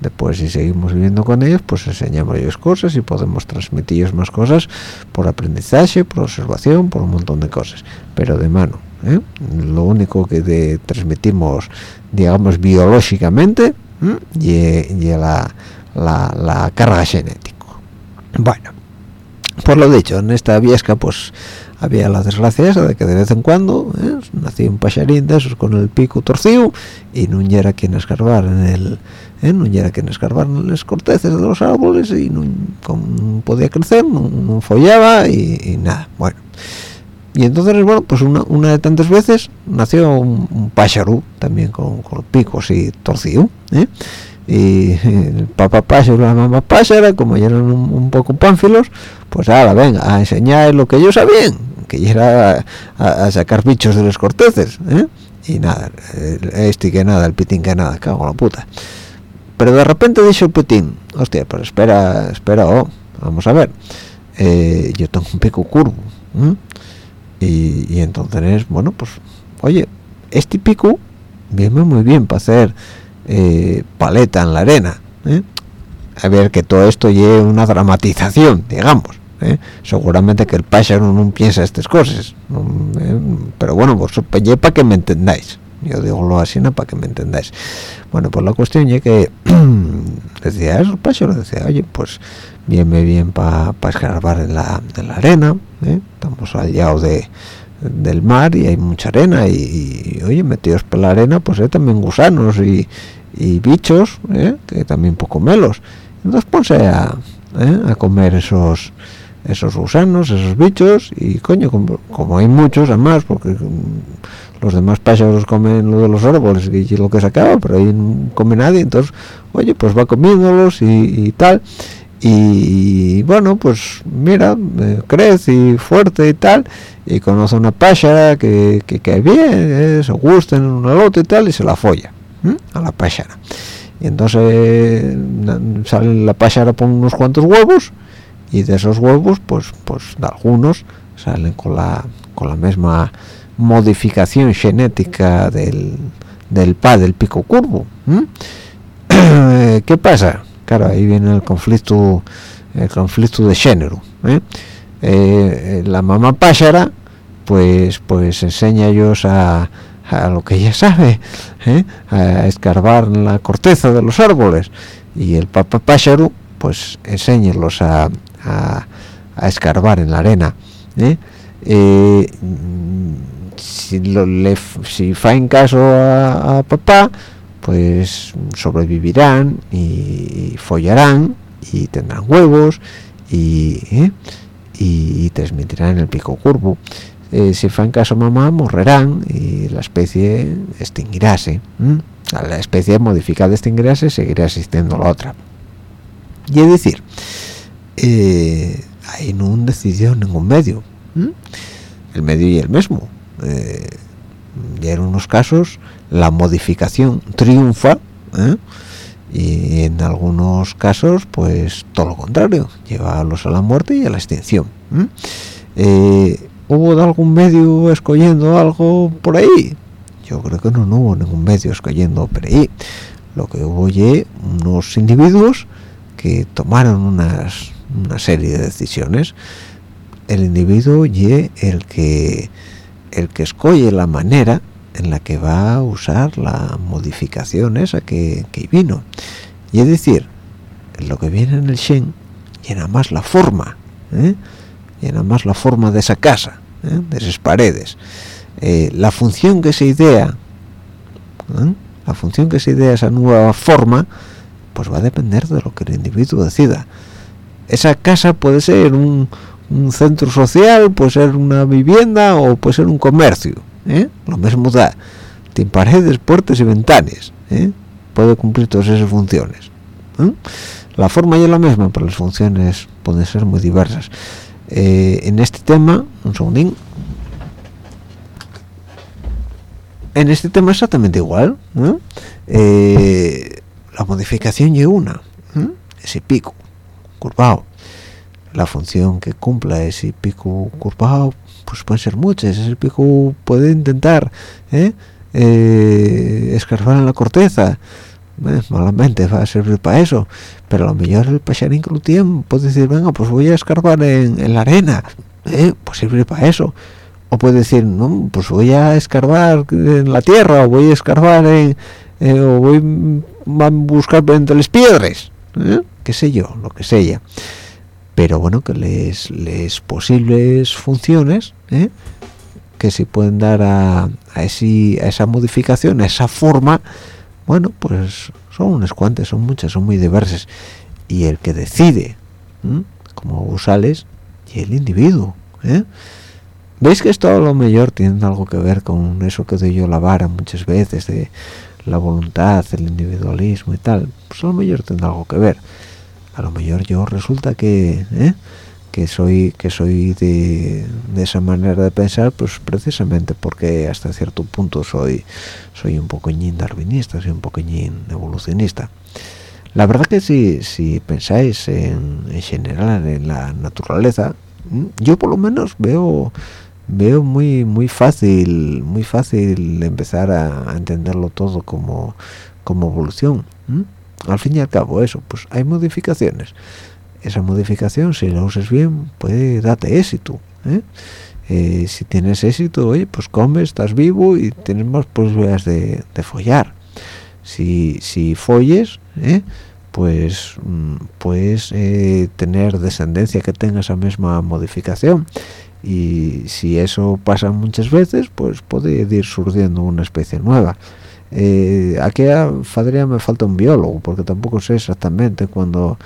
después si seguimos viviendo con ellos pues enseñamos ellos cosas y podemos transmitir ellos más cosas por aprendizaje por observación por un montón de cosas pero de mano lo único que transmitimos digamos biológicamente y, la, la, carga genética bueno por lo dicho en esta viesca pues había la desgracia esa de que de vez en cuando ¿eh? nacía un pacharín de esos con el pico torcido y no era quien escarbar en el ¿eh? no era quien escarbar en las cortezas de los árboles y no, podía crecer no, follaba y, nada bueno y entonces bueno pues una, una de tantas veces nació un, un pájaro también con, con picos y torcido ¿eh? y el papá pájaro la mamá pájara como ya eran un, poco pánfilos pues ahora venga a enseñar lo que ellos sabían que era a, sacar bichos de los corteces ¿eh? y nada este que nada el pitín que nada cago la puta pero de repente dice el pitín hostia pero espera espera oh, vamos a ver eh, yo tengo un pico curvo y, entonces bueno pues oye este pico viene muy bien para hacer eh, paleta en la arena ¿eh? a ver que todo esto lleve una dramatización digamos ¿eh? seguramente que el pájaro no piensa estas cosas pero bueno pues para que me entendáis. Yo digo lo así para que me entendáis. Bueno pues la cuestión es que decía eso pájaro decía oye pues viene bien para escarbar en la, en la arena ¿eh? estamos al lado de del mar y hay mucha arena y, oye metidos por la arena pues hay también gusanos y, y bichos ¿eh? que también poco melos entonces ponse a, ¿eh? a comer esos esos gusanos esos bichos y coño como, hay muchos además porque los demás pájaros comen lo de los árboles y lo que se acaba pero ahí no come nadie entonces oye pues va comiéndolos y, tal y, bueno pues mira eh, crece y fuerte y tal y conoce una pájara que, que cae bien eh, se gusten una lote y tal y se la folla a la pájara. Y entonces sale la pájara pone unos cuantos huevos y de esos huevos pues pues de algunos salen con la con la misma modificación genética del del pa del pico curvo qué pasa claro ahí viene el conflicto el conflicto de género ¿eh? Eh, la mamá pájara pues pues enseña ellos a a lo que ella sabe, ¿eh? a escarbar la corteza de los árboles y el papá pájaro pues enséñelos a, a, escarbar en la arena. ¿eh? Eh, si, le, si en caso a, papá, pues sobrevivirán y, follarán y tendrán huevos y, y transmitirán el pico curvo eh, si fan caso mamá morrerán y la especie extinguirase la especie modificada extinguirase seguirá existiendo la otra. Y es decir eh, ahí no decidió ningún medio el medio y el mismo. Eh, y en unos casos la modificación triunfa ¿eh? y en algunos casos pues todo lo contrario llevarlos a la muerte y a la extinción ¿Hubo de algún medio escogiendo algo por ahí? Yo creo que no, hubo ningún medio escogiendo por ahí. Lo que hubo fue unos individuos que tomaron unas, una serie de decisiones. El individuo y el que el que escoge la manera en la que va a usar la modificación esa que, que vino. Y es decir, lo que viene en el Shen llena más la forma, ¿eh? llena más la forma de esa casa. ¿eh? de esas paredes eh, la función que se idea ¿eh? la función que se idea esa nueva forma pues va a depender de lo que el individuo decida esa casa puede ser un, centro social puede ser una vivienda o puede ser un comercio lo mismo da tiene paredes puertas y ventanas puede cumplir todas esas funciones la forma ya es la misma pero las funciones pueden ser muy diversas. Eh, en este tema un segundín. En este tema exactamente igual eh, la modificación y una ese pico curvado. La función que cumpla ese pico curvado pues pueden ser muchas ese pico puede intentar ¿eh? escarbar en la corteza malamente va a servir para eso pero a lo mejor el pacharín que puede decir venga pues voy a escarbar en, la arena ¿eh? pues sirve para eso o puede decir no pues voy a escarbar en la tierra o voy a escarbar en eh, o voy a buscar entre las piedras ¿eh? qué sé yo lo que sea pero bueno que les, les posibles funciones ¿eh? que se pueden dar a, a, ese, a esa modificación a esa forma bueno pues son unas cuantas son muchas son muy diversas y el que decide como usales y el individuo ¿eh? veis que esto a lo mejor tiene algo que ver con eso que doy yo la vara muchas veces de la voluntad el individualismo y tal pues a lo mejor tiene algo que ver a lo mejor yo resulta que ¿eh? que soy que soy de, esa manera de pensar pues precisamente porque hasta cierto punto soy soy un poqueñín darwinista soy un poqueñín evolucionista. La verdad que si, si pensáis en, general en la naturaleza yo por lo menos veo veo muy muy fácil muy fácil empezar a, entenderlo todo como como evolución al fin y al cabo eso pues hay modificaciones esa modificación si la usas bien puede darte éxito ¿eh? eh, si tienes éxito oye pues comes estás vivo y tienes más posibilidades de, follar si, si folles ¿eh? pues mm, puedes tener descendencia que tenga esa misma modificación y si eso pasa muchas veces pues puede ir surgiendo una especie nueva eh, aquí a Fadria me falta un biólogo porque tampoco sé exactamente cuando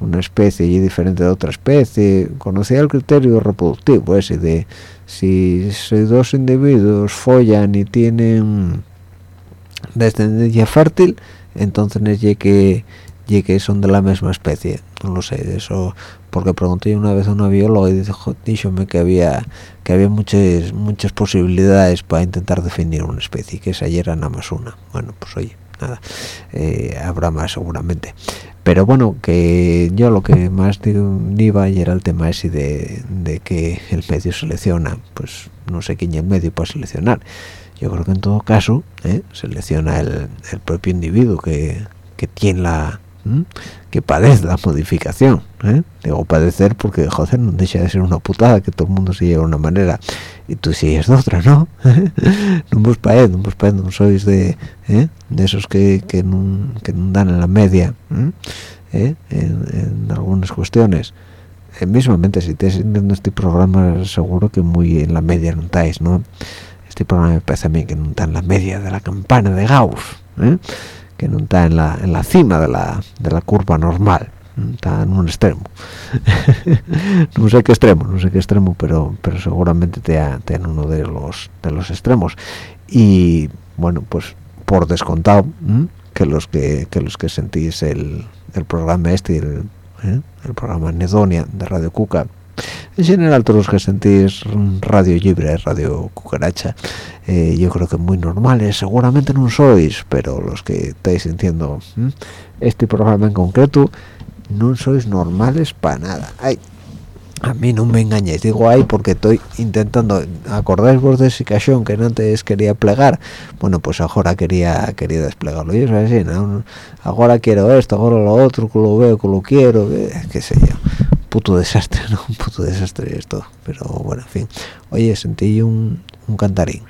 una especie es diferente de otra especie. Conocía el criterio reproductivo ese de si, dos individuos follan y tienen descendencia fértil entonces ya que que son de la misma especie. No lo sé eso porque pregunté una vez a una bióloga y dijo díjome que había que había muchas muchas posibilidades para intentar definir una especie que esa era nada más una bueno pues oye nada eh, habrá más seguramente. Pero bueno que yo lo que más iba y era el tema ese de, de que el medio selecciona pues no sé quién es el medio para seleccionar. Yo creo que en todo caso ¿eh? selecciona el, el propio individuo que, que tiene la que padece la modificación ¿eh? digo padecer porque joder no deja de ser una putada que todo el mundo se lleva de una manera y tú sigues de otra no no vos paed, no vos paed, no sois de ¿eh? de esos que, que, no, que dan en la media ¿Eh? en, en, algunas cuestiones eh, mismamente si te en este programa seguro que muy en la media no estáis no este programa me parece a mí que no está en la media de la campana de Gauss ¿eh? Que no está en la, en la cima de la, de la curva normal está en un extremo. No sé qué extremo no sé qué extremo pero pero seguramente te, en uno de los de los extremos. Y bueno pues por descontado que los que, que, los que sentís el, el programa este el, ¿eh? el programa Nedonia de Radio Cuca en general todos los que sentís radio libre radio cucaracha eh, yo creo que muy normales. Seguramente no sois pero los que estáis sintiendo este programa en concreto no sois normales para nada. Ay a mí no me engañéis. Digo ay porque estoy intentando acordáis vos de esa ocasión que antes quería plegar bueno pues ahora quería quería desplegarlo. Y es así ¿no? ahora quiero esto ahora lo otro que lo veo que lo quiero qué sé yo puto desastre, ¿no? Un puto desastre esto. Pero bueno, en fin. Oye, sentí un, un cantarín.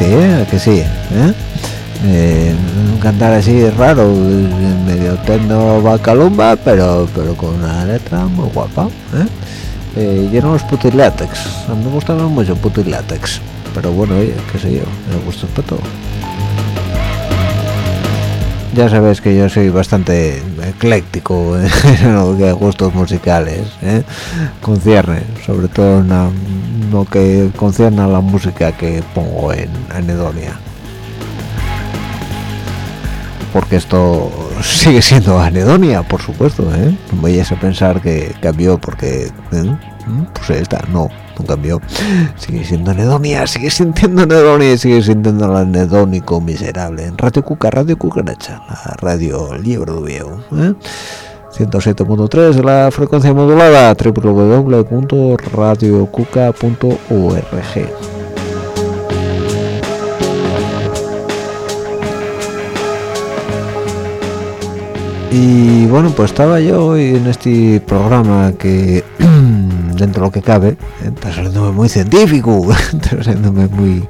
Este. Que sí, ¿eh? Eh, un cantar así raro, medio tendo bacalumba, pero pero con una letra muy guapa, ¿eh? Eh, los putilátex, a mí me gustaba mucho putilátex, pero bueno, oye, qué sé yo, me gusta para todo. Ya sabes que yo soy bastante ecléctico en lo que gustos musicales ¿eh? concierne, sobre todo lo que concierne a la música que pongo en Anedonia. Porque esto sigue siendo Anedonia, por supuesto, ¿eh? No vayas a pensar que cambió porque... ¿eh? Pues ahí está, no, no cambió. Sigue siendo Anedonia, sigue sintiendo Anedonia, sigue sintiendo el anedónico miserable. En Radio Cuca, Radio Cucaracha, la radio Libro de Viejo, ¿eh? 107.3 de la frecuencia modulada www.radiocuca.org y bueno pues estaba yo hoy en este programa que dentro de lo que cabe ¿eh? está saliéndome muy científico está saliéndome muy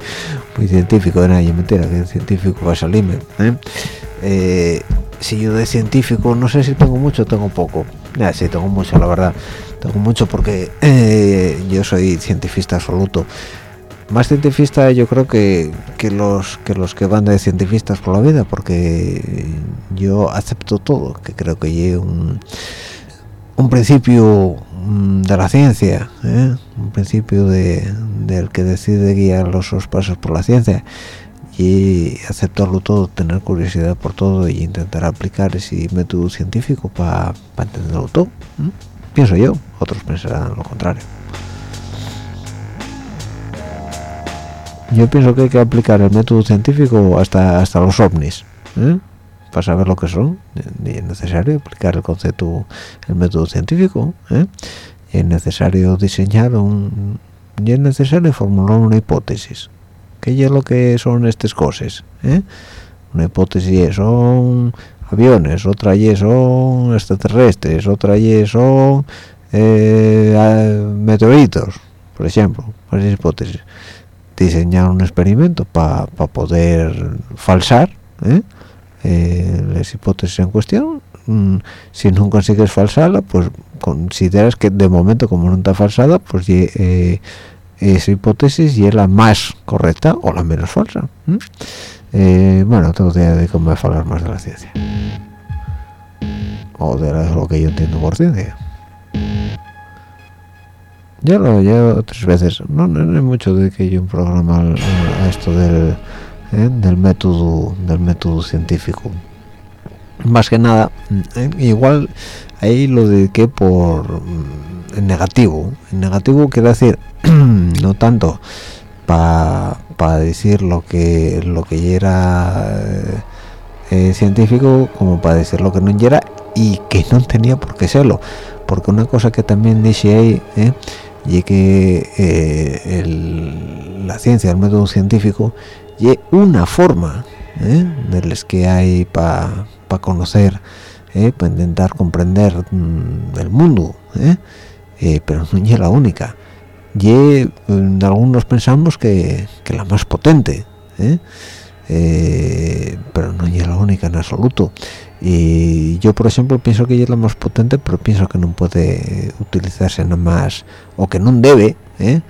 muy científico de nada y mentira que científico va a salirme ¿eh? Eh, si yo de científico no sé si tengo mucho tengo poco sí tengo mucho la verdad tengo mucho porque yo soy cientifista absoluto más cientifista yo creo que, que los que los que van de cientifistas por la vida porque yo acepto todo que creo que es un, un principio mm, de la ciencia ¿eh? un principio de, del que decide guiar los pasos por la ciencia y aceptarlo todo tener curiosidad por todo y intentar aplicar ese método científico para entenderlo todo ¿eh? pienso yo otros pensarán lo contrario yo pienso que hay que aplicar el método científico hasta hasta los ovnis ¿eh? para saber lo que son y es necesario aplicar el concepto el método científico ¿eh? y es necesario diseñar un y es necesario formular una hipótesis ¿qué es lo que son estas cosas? ¿eh? una hipótesis son aviones otra y son extraterrestres otra y son eh, meteoritos por ejemplo varias hipótesis diseñar un experimento para poder falsar ¿eh? Eh, las hipótesis en cuestión Mm, si no consigues falsarla pues consideras que de momento como no está falsada pues eh, esa hipótesis y es la más correcta o la menos falsa. Eh, bueno tengo idea de cómo hablar más de la ciencia o de lo que yo entiendo por ciencia ya lo ya tres veces no, no, hay mucho de que yo un programa esto del ¿eh? del método del método científico más que nada ¿eh? igual ahí lo dediqué por mm, negativo negativo quiere decir no tanto para decir lo que lo que era eh, científico como para decir lo que no era y que no tenía por qué serlo porque una cosa que también dije ahí ¿eh? Y que eh, la ciencia el método científico y una forma ¿eh? de las que hay para conocer para intentar comprender mm, el mundo ¿eh? Eh, pero no es la única y mm, algunos pensamos que, que la más potente ¿eh? Eh, pero no es la única en absoluto y yo por ejemplo pienso que ella es la más potente pero pienso que no puede utilizarse nada más o que no debe ¿eh?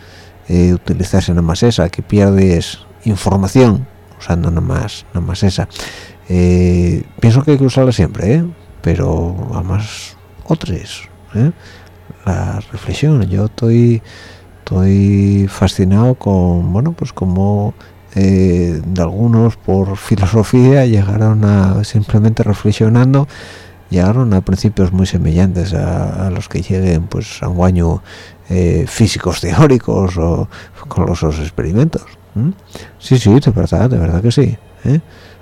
Eh, utilizarse nada más esa que pierdes información usando nada más nada más esa Eh, pienso que hay que usarla siempre ¿eh? pero además otras ¿eh? la reflexión yo estoy estoy fascinado con bueno pues como eh, de algunos por filosofía llegaron a simplemente reflexionando llegaron a principios muy semejantes a, los que lleguen pues a un año eh, físicos teóricos o con los experimentos sí sí de verdad de verdad que sí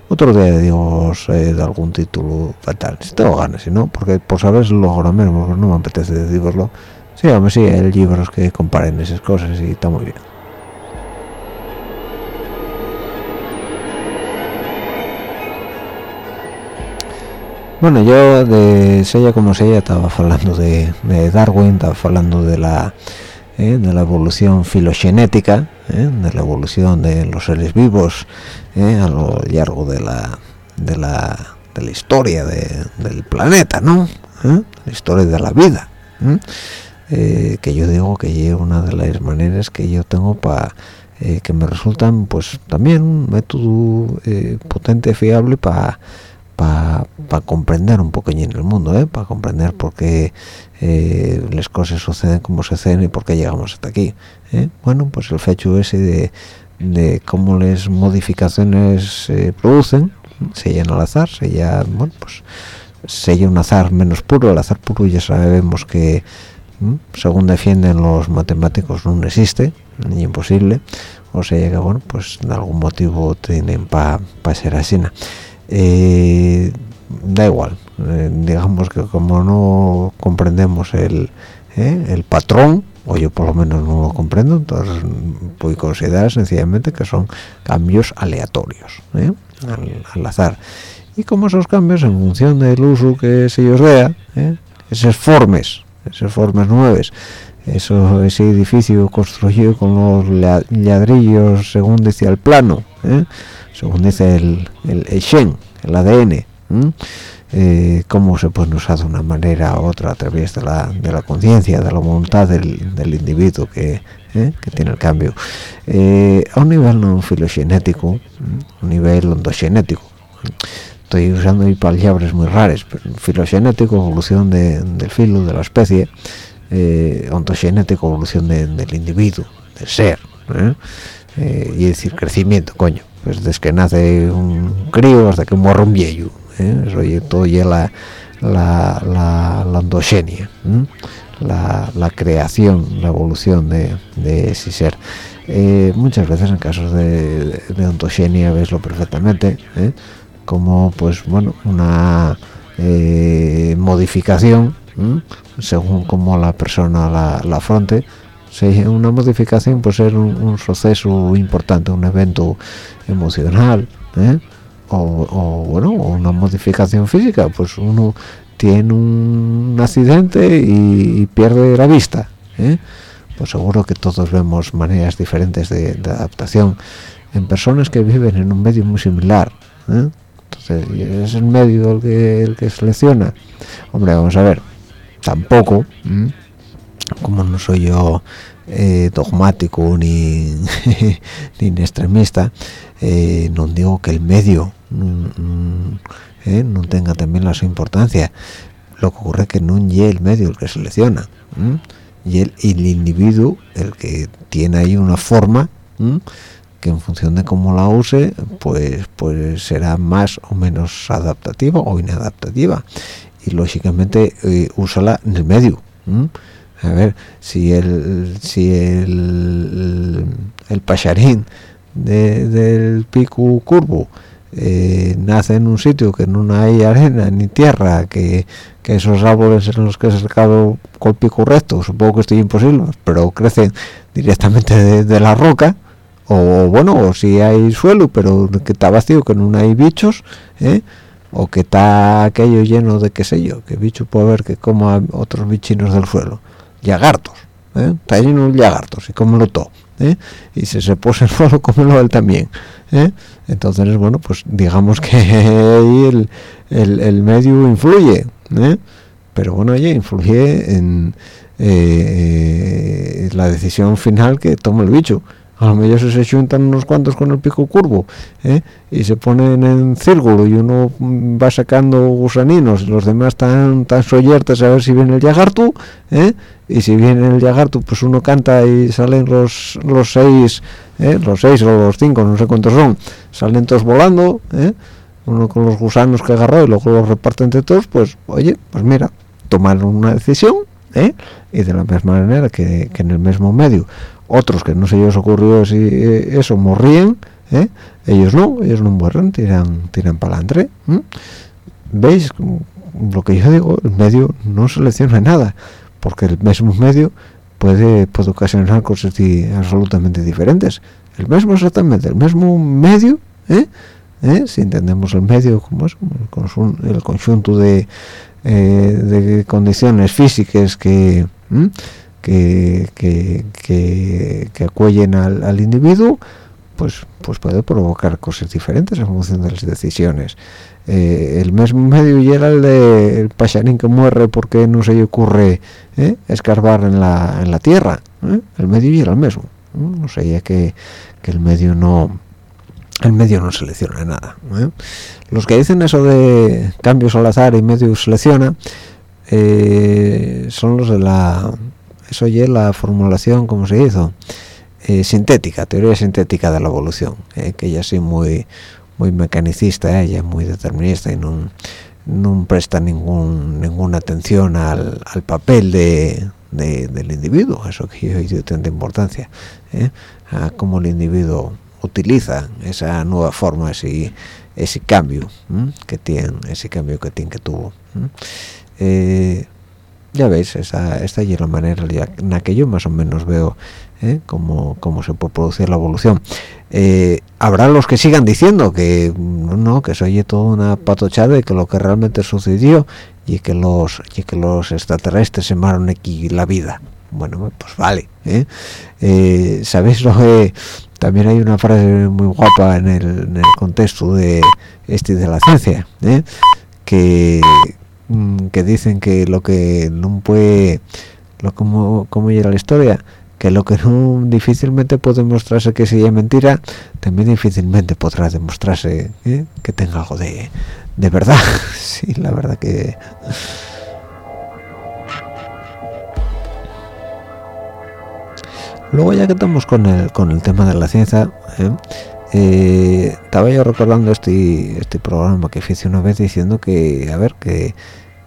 otro día digo eh, de algún título fatal si tengo ganas si porque por saber lo ahora mismo no me apetece decirlo. Sí hombre sí hay libros que comparen esas cosas y está muy bien bueno yo de sella como sella estaba hablando de, Darwin estaba hablando de la eh, de la evolución filogenética eh, de la evolución de los seres vivos eh, a lo largo de la de la, de la historia del planeta no ¿Eh? la historia de la vida ¿eh? que yo digo que es una de las maneras que yo tengo para que me resultan pues también un método potente fiable para para comprender un poquillo en el mundo, para comprender por qué las cosas suceden como suceden y por qué llegamos hasta aquí. Bueno, pues el hecho ese de, de cómo las modificaciones se producen se al azar se bueno pues se un azar menos puro el azar puro ya sabemos que según defienden los matemáticos no existe ni imposible o sea que bueno pues de algún motivo tienen para ser así eh, da igual eh, digamos que como no comprendemos el eh, el patrón o yo por lo menos no lo comprendo entonces puedo considerar sencillamente que son cambios aleatorios ¿eh? al, azar. Y como esos cambios en función del uso que se ellos vea esas formas esas formas nuevas eso ese edificio construido con los ladrillos según decía el plano ¿eh? según dice el, el, el, el ADN eh, cómo se puede usar de una manera u otra a través de la, de la conciencia, de la voluntad del, del individuo que, eh, que, tiene el cambio. Eh, a un nivel no filogenético, un nivel ontogenético. Estoy usando ahí palabras muy raras, pero filogenético, evolución del filo, de la especie, ontogenético, evolución del individuo, del ser. Y decir crecimiento, coño. Pues desde que nace un crío hasta que muere un viejo ¿eh? todo ya la la, la, la la, la, creación la evolución de, de ese ser eh, muchas veces en casos de, de ontogenia veslo perfectamente ¿eh? como pues bueno una eh, modificación según como la persona la, la afronte una modificación puede ser un, un, suceso importante un evento emocional ¿eh? o, bueno una modificación física pues uno tiene un accidente y, pierde la vista ¿eh? pues seguro que todos vemos maneras diferentes de, adaptación en personas que viven en un medio muy similar ¿eh? entonces es el medio el que el que selecciona hombre vamos a ver tampoco como no soy yo eh, dogmático ni, ni extremista no digo que el medio ¿eh? no tenga también la su importancia. Lo que ocurre es que no es el medio el que selecciona y el, individuo el que tiene ahí una forma que en función de cómo la use pues pues será más o menos adaptativa o inadaptativa. Y lógicamente eh, úsala en el medio a ver si el si el el, pacharín del pico curvo eh, nace en un sitio que no hay arena ni tierra, que, esos árboles en los que se sacado con pico recto, supongo que esto es imposible, pero crecen directamente de, la roca, o bueno, o si hay suelo, pero que está vacío, que no hay bichos, ¿eh? o que está aquello lleno de qué sé yo, que bicho puede haber que coma otros bichinos del suelo, lagartos, ¿eh? está lleno de lagartos, y lo todo. ¿eh? y si se pone el suelo cómelo él también ¿eh? entonces bueno pues digamos que ahí el, el, medio influye ¿eh? pero bueno oye influye en la decisión final que toma el bicho a lo mejor se juntan unos cuantos con el pico curvo ¿eh? y se ponen en círculo y uno va sacando gusaninos los demás están tan soyertes a ver si viene el lagarto ¿eh? y si viene el lagarto pues uno canta y salen los los seis ¿eh? los seis o los cinco no sé cuántos son salen todos volando uno con los gusanos que agarró y luego los reparte entre todos pues oye pues mira tomaron una decisión y de la misma manera que en el mismo medio otros que no se les ocurrió si eh, eso morrían ¿eh? ellos no ellos no mueren tiran tiran para adelante veis lo que yo digo el medio no selecciona nada porque el mismo medio puede puede ocasionar cosas absolutamente diferentes. El mismo exactamente el mismo medio ¿eh? si entendemos el medio como es el conjunto de, de condiciones físicas que que, que, que, que acuellen al, al, individuo, pues, pues puede provocar cosas diferentes en función de las decisiones. Eh, el mismo medio y era el de el que muere porque no se le ocurre eh, escarbar en la, en la tierra. Eh. El medio y era el mismo. No sé, ya que, que el medio no el medio no selecciona nada. Los que dicen eso de cambios al azar y medio selecciona son los de la eso es la formulación como se hizo eh, sintética teoría sintética de la evolución eh, que ella sí muy muy mecanicista ella muy determinista y no, no presta ningún ninguna atención al, al papel de, del individuo eso que yo, tengo importancia eh, a cómo el individuo utiliza esa nueva forma ese ese cambio que tiene ese cambio que tiene que tuvo ya veis esa esta es la manera en la que yo más o menos veo ¿eh? cómo, se puede producir la evolución eh, habrá los que sigan diciendo que no que se oye toda una patochada y que lo que realmente sucedió y que los y que los extraterrestres se maron aquí la vida bueno pues vale ¿eh? eh sabéis lo que también hay una frase muy guapa en el, en el contexto de este de la ciencia que Mm, que dicen que lo que no puede lo como como llega la historia que lo que no difícilmente puede demostrarse que sea mentira también difícilmente podrá demostrarse ¿eh? que tenga algo de, de verdad sí la verdad que luego ya que estamos con el con el tema de la ciencia ¿eh? Eh, estaba yo recordando este este programa que hice una vez diciendo que a ver que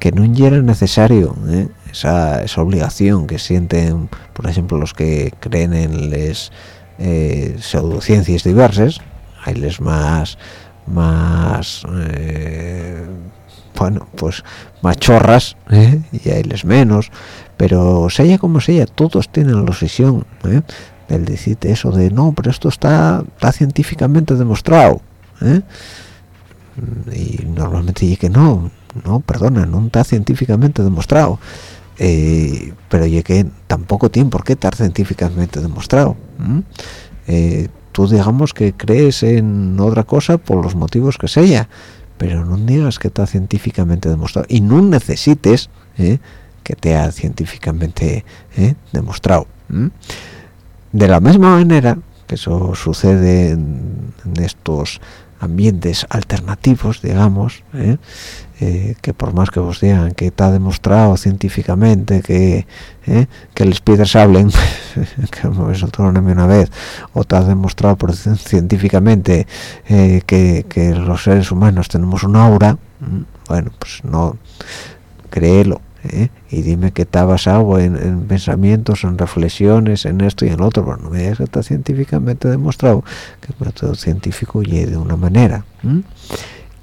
que no era necesario ¿eh? esa, esa, obligación que sienten por ejemplo los que creen en las eh, pseudociencias diversas hay les más más eh, bueno pues más chorras y hay les menos pero sea como sea todos tienen la obsesión del decir eso de no pero esto está, está científicamente demostrado y normalmente dice que no no perdona no está científicamente demostrado eh, pero ya que tampoco tiene por qué estar científicamente demostrado eh, tú digamos que crees en otra cosa por los motivos que sea pero no digas que está científicamente demostrado y no necesites eh, que te ha científicamente demostrado de la misma manera que eso sucede en, estos ambientes alternativos digamos eh, que por más que os digan que está demostrado científicamente que eh, que los piedras hablen que me soltaron una vez o está demostrado científicamente eh, que, que, los seres humanos tenemos un aura bueno pues no créelo y dime que está basado en, pensamientos, en reflexiones, en esto y en otro, pero no me digas que está científicamente demostrado que el método científico llegue de una manera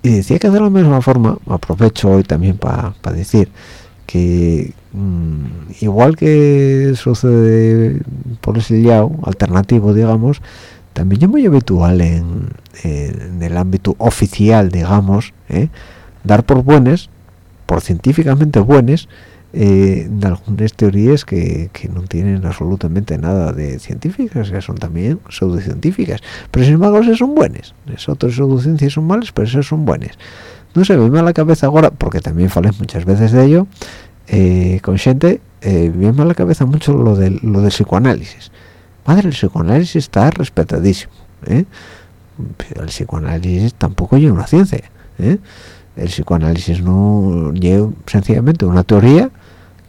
y decía que de la misma forma aprovecho hoy también para decir que mm, igual que sucede por ese lado alternativo digamos también es muy habitual en, el ámbito oficial digamos ¿eh? dar por buenas por científicamente buenas eh, de algunas teorías que, no tienen absolutamente nada de científicas, que son también pseudocientíficas, pero sin embargo esas son buenas, esas otras pseudociencias son malas, pero esas son buenas. No sé, me a la cabeza ahora, porque también falé muchas veces de ello, eh, con gente, eh, me a la cabeza mucho lo del, lo del psicoanálisis. madre el psicoanálisis está respetadísimo ¿eh? pero el psicoanálisis tampoco es una ciencia. El psicoanálisis no es sencillamente una teoría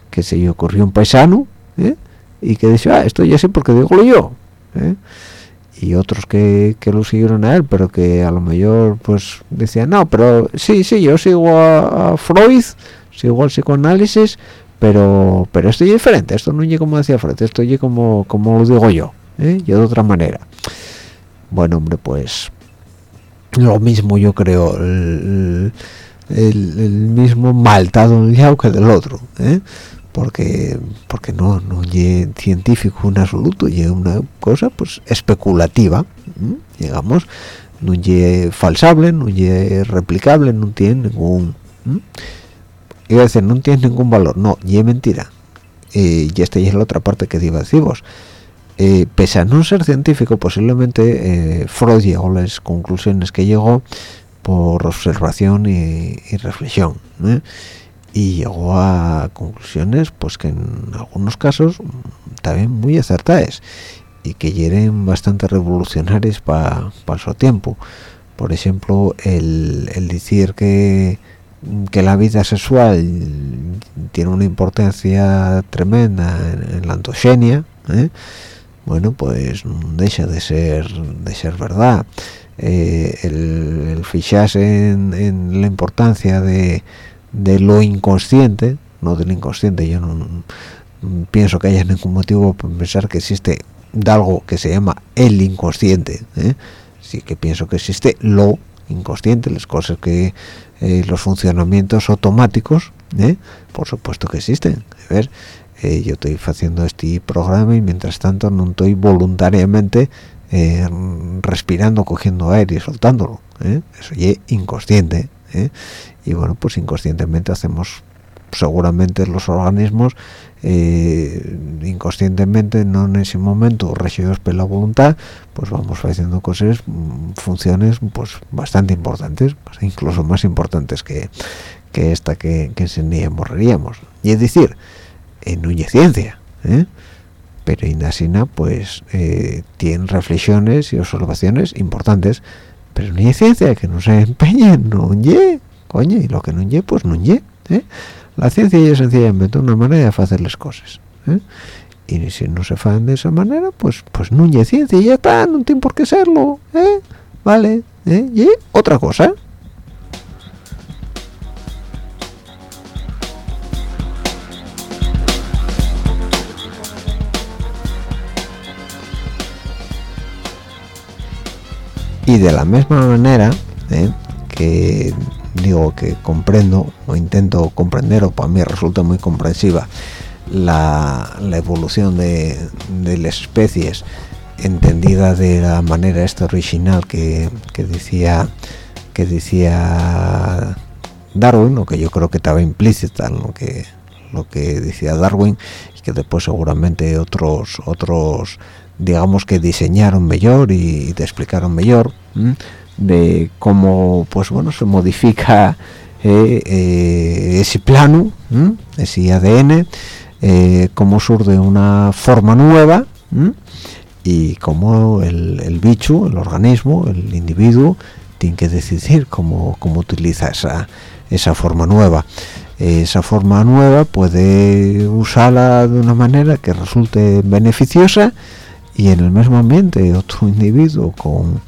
que se le ocurrió un paisano ¿eh? y que dice ah esto ya sé porque digo yo y otros que, que, lo siguieron a él pero que a lo mejor pues decían no pero sí sí yo sigo a, a Freud sigo al psicoanálisis pero pero esto es diferente esto no es como decía Freud esto es como como lo digo yo ¿eh? yo de otra manera bueno hombre pues lo mismo yo creo el, el, mismo maltado lado que del otro ¿eh? porque porque no no es científico en absoluto es una cosa pues especulativa digamos no es falsable no es replicable no tiene ningún ¿eh? iba a decir no tiene ningún valor no es mentira y esta es la otra parte que iba a deciros eh, pese a no ser científico posiblemente eh, Freud llegó a las conclusiones que llegó por observación y, reflexión ¿eh? y llegó a conclusiones pues que en algunos casos también muy acertadas y que eran bastante revolucionarias para su tiempo por ejemplo el, decir que que la vida sexual tiene una importancia tremenda en, la antogenia. Bueno pues deja de ser de ser verdad. Eh, el, el fijarse en, la importancia de, de, lo inconsciente no del inconsciente yo no, no, pienso que haya ningún motivo para pensar que existe algo que se llama el inconsciente ¿eh? sí que pienso que existe lo inconsciente las cosas que eh, los funcionamientos automáticos por supuesto que existen. Ver eh, yo estoy haciendo este programa y mientras tanto no estoy voluntariamente eh, respirando cogiendo aire y soltándolo ¿eh? eso es inconsciente ¿eh? y bueno pues inconscientemente hacemos seguramente los organismos eh, inconscientemente no en ese momento regidos por la voluntad pues vamos haciendo cosas funciones pues bastante importantes incluso más importantes que, que esta que, que en morreríamos y es decir en no ciencia ¿eh? pero Indasina pues eh, tiene reflexiones y observaciones importantes pero hay ciencia que no se empeñe no ye coño y lo que no ye pues no ye ¿eh? la ciencia es sencillamente una manera de hacer las cosas ¿eh? y si no se hacen de esa manera pues pues no ciencia y ya está no tiene por qué serlo ¿eh? vale ¿eh? y otra cosa y de la misma manera ¿eh? que digo que comprendo o intento comprender o para mí resulta muy comprensiva la, evolución de, las especies entendida de la manera esta original que, que decía que decía Darwin o que yo creo que estaba implícita en lo que lo que decía Darwin y que después seguramente otros otros digamos que diseñaron mejor y te explicaron mejor de cómo pues bueno se modifica eh, eh, ese plano ese ADN eh, cómo surge una forma nueva y cómo el, el, bicho el organismo el individuo tiene que decidir cómo, cómo utiliza esa esa forma nueva. Esa forma nueva puede usarla de una manera que resulte beneficiosa y en el mismo ambiente otro individuo con,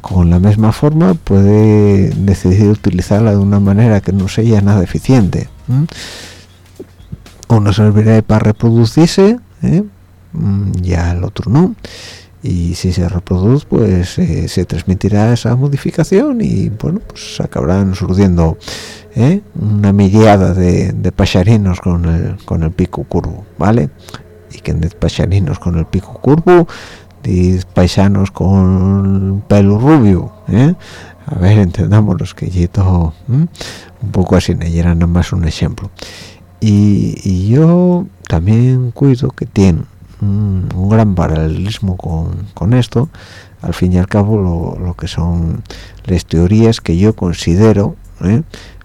con la misma forma puede decidir utilizarla de una manera que no sea nada eficiente ¿eh? uno servirá para reproducirse ¿eh? ya el otro no y si se reproduce pues eh, se transmitirá esa modificación y bueno pues acabarán surgiendo ¿eh? una miriada de, de con el, con el pico curvo vale y que de pacharinos con el pico curvo de paisanos con pelo rubio ¿eh? a ver entendámonos que yo ¿eh? un poco así y era nada más un ejemplo y, y yo también cuido que tiene un, un gran paralelismo con, con, esto al fin y al cabo lo, lo, que son las teorías que yo considero ¿eh?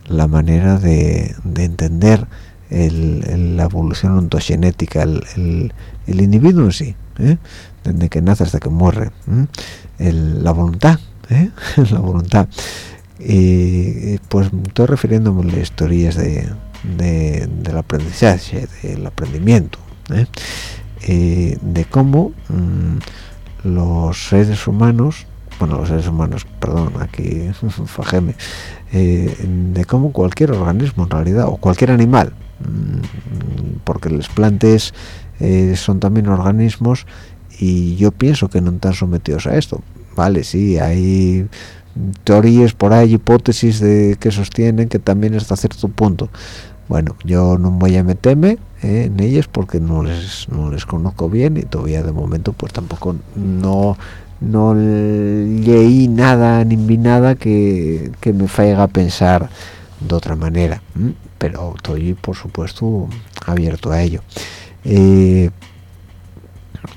la manera de, de entender el, la evolución ontogenética, el, el, individuo en sí. ¿eh? desde que nace hasta que muere la voluntad ¿eh? la voluntad y pues estoy refiriéndome a las teorías de, del aprendizaje del aprendimiento ¿eh? de cómo mm, los seres humanos bueno los seres humanos perdón aquí fajeme eh, de cómo cualquier organismo en realidad o cualquier animal mm, porque los plantes son también organismos y yo pienso que no están sometidos a esto. Vale sí hay teorías por ahí hipótesis de que sostienen que también hasta cierto punto. Bueno yo no voy a meterme eh, en ellas porque no les no les conozco bien y todavía de momento pues tampoco no no leí nada ni vi nada que, que me faiga pensar de otra manera pero estoy por supuesto abierto a ello. Eh,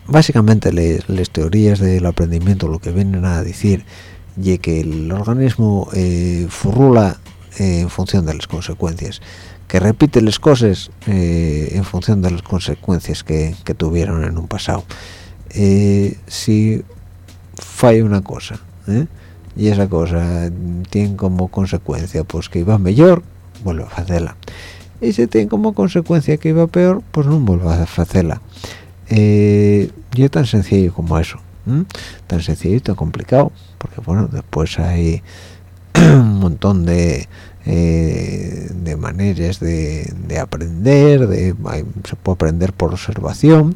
básicamente las teorías del aprendimiento lo que vienen a decir y que el organismo eh, eh, en función de las consecuencias que repite las cosas eh, en función de las consecuencias que, tuvieron en un pasado. Si falla una cosa y esa cosa tiene como consecuencia pues que iba mejor vuelve a hacerla y si tiene como consecuencia que iba peor pues no vuelve a hacerla eh, yo tan sencillo como eso tan sencillo y tan complicado porque bueno después hay un montón de eh, de maneras de, aprender de, se puede aprender por observación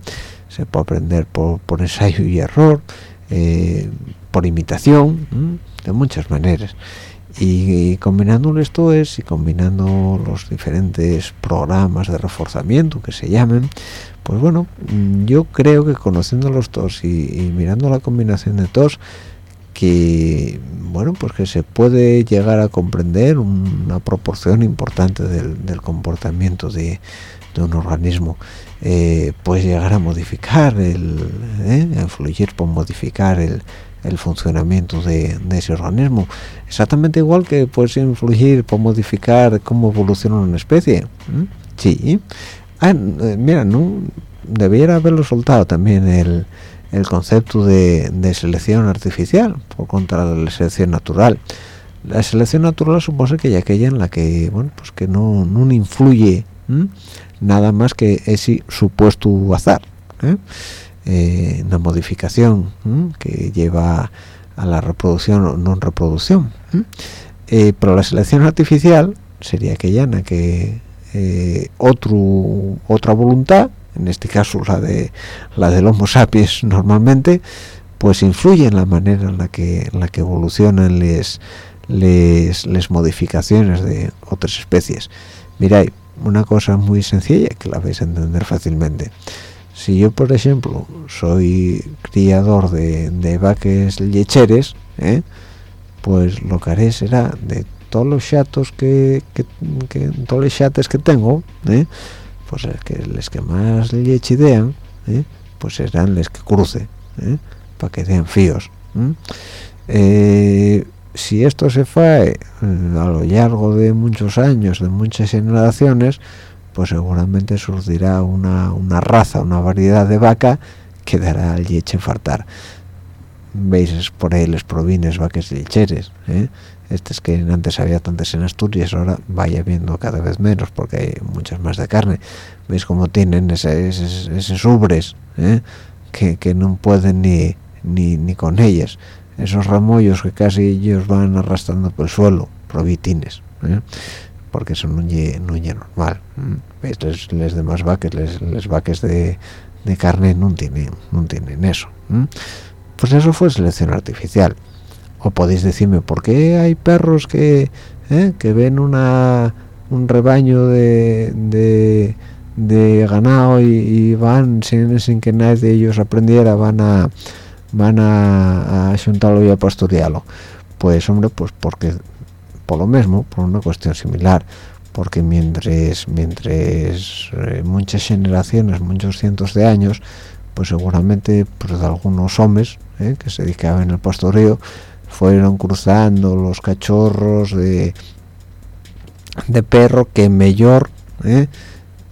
se puede aprender por ensayo y error eh, por imitación de muchas maneras. Y, combinando esto es y combinando los diferentes programas de reforzamiento que se llamen pues bueno yo creo que conociendo los todos y, mirando la combinación de todos que bueno pues que se puede llegar a comprender una proporción importante del, comportamiento de, un organismo eh, pues llegar a modificar el eh, influir por modificar el, el funcionamiento de, ese organismo. Exactamente igual que puede influir por modificar cómo evoluciona una especie sí. Ah, eh, mira no debiera haberlo soltado también el, concepto de, selección artificial por contra de la selección natural. La selección natural supone que ya aquella en la que bueno pues que no, no influye nada más que ese supuesto azar ¿eh? eh, una modificación que lleva a la reproducción o no reproducción eh, pero la selección artificial sería aquella en la que eh, otro, otra voluntad en este caso la de la del Homo sapiens normalmente pues influye en la manera en la que la que evolucionan les, les, modificaciones de otras especies. Miráis una cosa muy sencilla que la vais a entender fácilmente si yo por ejemplo soy criador de, de vaques lecheres ¿eh? pues lo que haré será de todos los chatos que, todos los chates que tengo ¿eh? pues es que los que más leche idean ¿eh? pues serán los que cruce para que den fíos si esto se fae a lo largo de muchos años de muchas generaciones pues seguramente surgirá una, una raza, una variedad de vaca que dará al leche fartar. Veis por ahí les provines vaques lecheres, ¿eh? Estas que antes había tantas en Asturias, ahora vaya viendo cada vez menos porque hay muchas más de carne. Veis cómo tienen esos ubres, ¿eh? que, que, no pueden ni, ni, ni con ellas. Esos ramollos que casi ellos van arrastrando por el suelo, provitines. ¿eh? porque eso no es normal les, les demás vaques les, vaques de, carne no tienen no tienen eso pues eso fue selección artificial o podéis decirme por qué hay perros que eh, que ven una un rebaño de, de, ganado y, van sin, sin, que nadie de ellos aprendiera van a van a, a y a pastorearlo pues hombre pues porque por lo mismo, por una cuestión similar, porque mientras, mientras eh, muchas generaciones, muchos cientos de años, pues seguramente pues, algunos hombres eh, que se dedicaban al pastoreo fueron cruzando los cachorros de, de perro que mejor eh,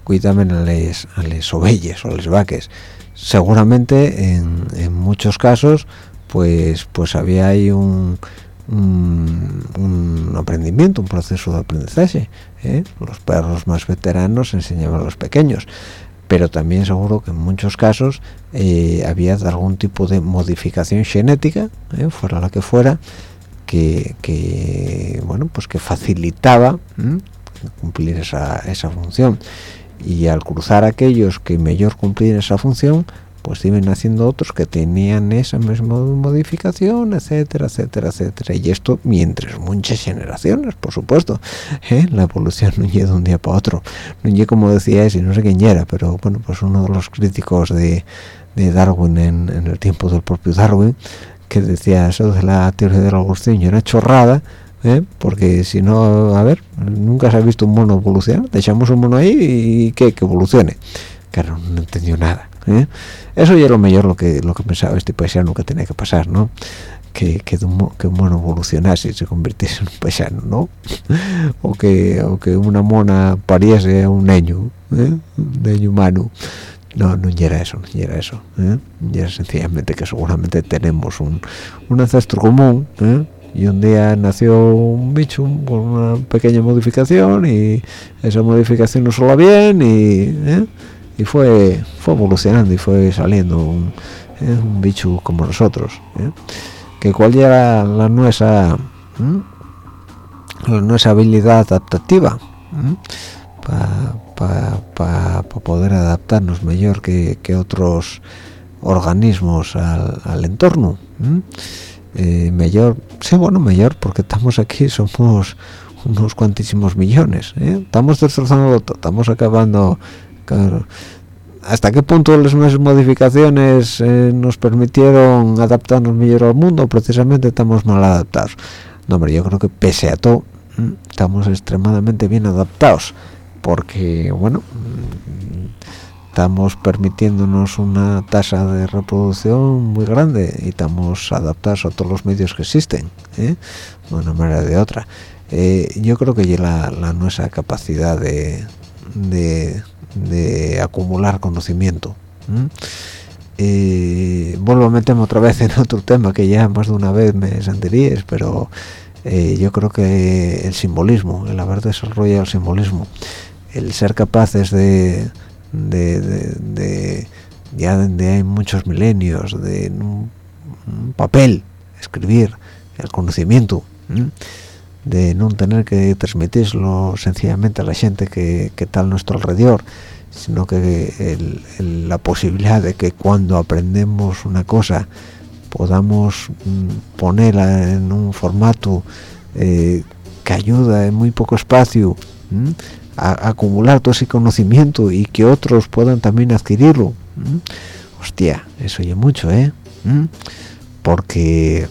cuidaban a las a ovejas o a las vaques seguramente en, muchos casos pues pues había ahí un, un, aprendimiento un proceso de aprendizaje ¿eh? los perros más veteranos enseñaban a los pequeños pero también seguro que en muchos casos eh, había algún tipo de modificación genética ¿eh? fuera la que fuera que, que, bueno pues que facilitaba cumplir esa, esa función y al cruzar aquellos que mejor cumplían esa función pues iban haciendo otros que tenían esa misma modificación etcétera etcétera etcétera y esto mientras muchas generaciones por supuesto ¿eh? la evolución no llega de un día para otro no llega como decía ese no sé quién era pero bueno pues uno de los críticos de, de Darwin en, en, el tiempo del propio Darwin que decía eso de la teoría de la evolución y era chorrada ¿eh? porque si no a ver nunca se ha visto un mono evolucionar dejamos un mono ahí y que, que evolucione claro no entendió nada ¿eh? eso ya lo mejor lo que lo que pensaba este paisano que tenía que pasar no que, que, un, que un mono evolucionase y se convirtiese en un paisano no o que o que una mona pariese un niño ¿eh? un niño humano no, no era eso, no era eso. ¿eh? era sencillamente que seguramente tenemos un, un ancestro común ¿eh? Y un día nació un bicho con una pequeña modificación y esa modificación no sola bien y, ¿eh? y fue fue evolucionando y fue saliendo un, ¿eh? bicho como nosotros. ¿eh? Que cuál era la nuestra la nuestra habilidad adaptativa para pa, poder adaptarnos mejor que, que otros organismos al, entorno mejor sí bueno mejor porque estamos aquí somos unos cuantísimos millones ¿eh? estamos destrozando estamos acabando claro, hasta qué punto las nuevas modificaciones eh, nos permitieron adaptarnos mejor al mundo precisamente estamos mal adaptados. No hombre yo creo que pese a todo estamos extremadamente bien adaptados porque bueno estamos permitiéndonos una tasa de reproducción muy grande y estamos adaptados a todos los medios que existen ¿eh? de una manera o de otra eh, yo creo que la, la nuestra capacidad de, de, acumular conocimiento ¿eh? vuelvo a meterme otra vez en otro tema que ya más de una vez me sentirías pero eh, yo creo que el simbolismo el haber desarrollado el simbolismo el ser capaces de, de, de, de ya de muchos milenios de un, papel escribir el conocimiento de no tener que transmitirlo sencillamente a la gente que, está a nuestro alrededor sino que la posibilidad de que cuando aprendemos una cosa podamos mm, ponerla en un formato eh, que ayuda en muy poco espacio. A, acumular todo ese conocimiento y que otros puedan también adquirirlo hostia eso oye mucho eh porque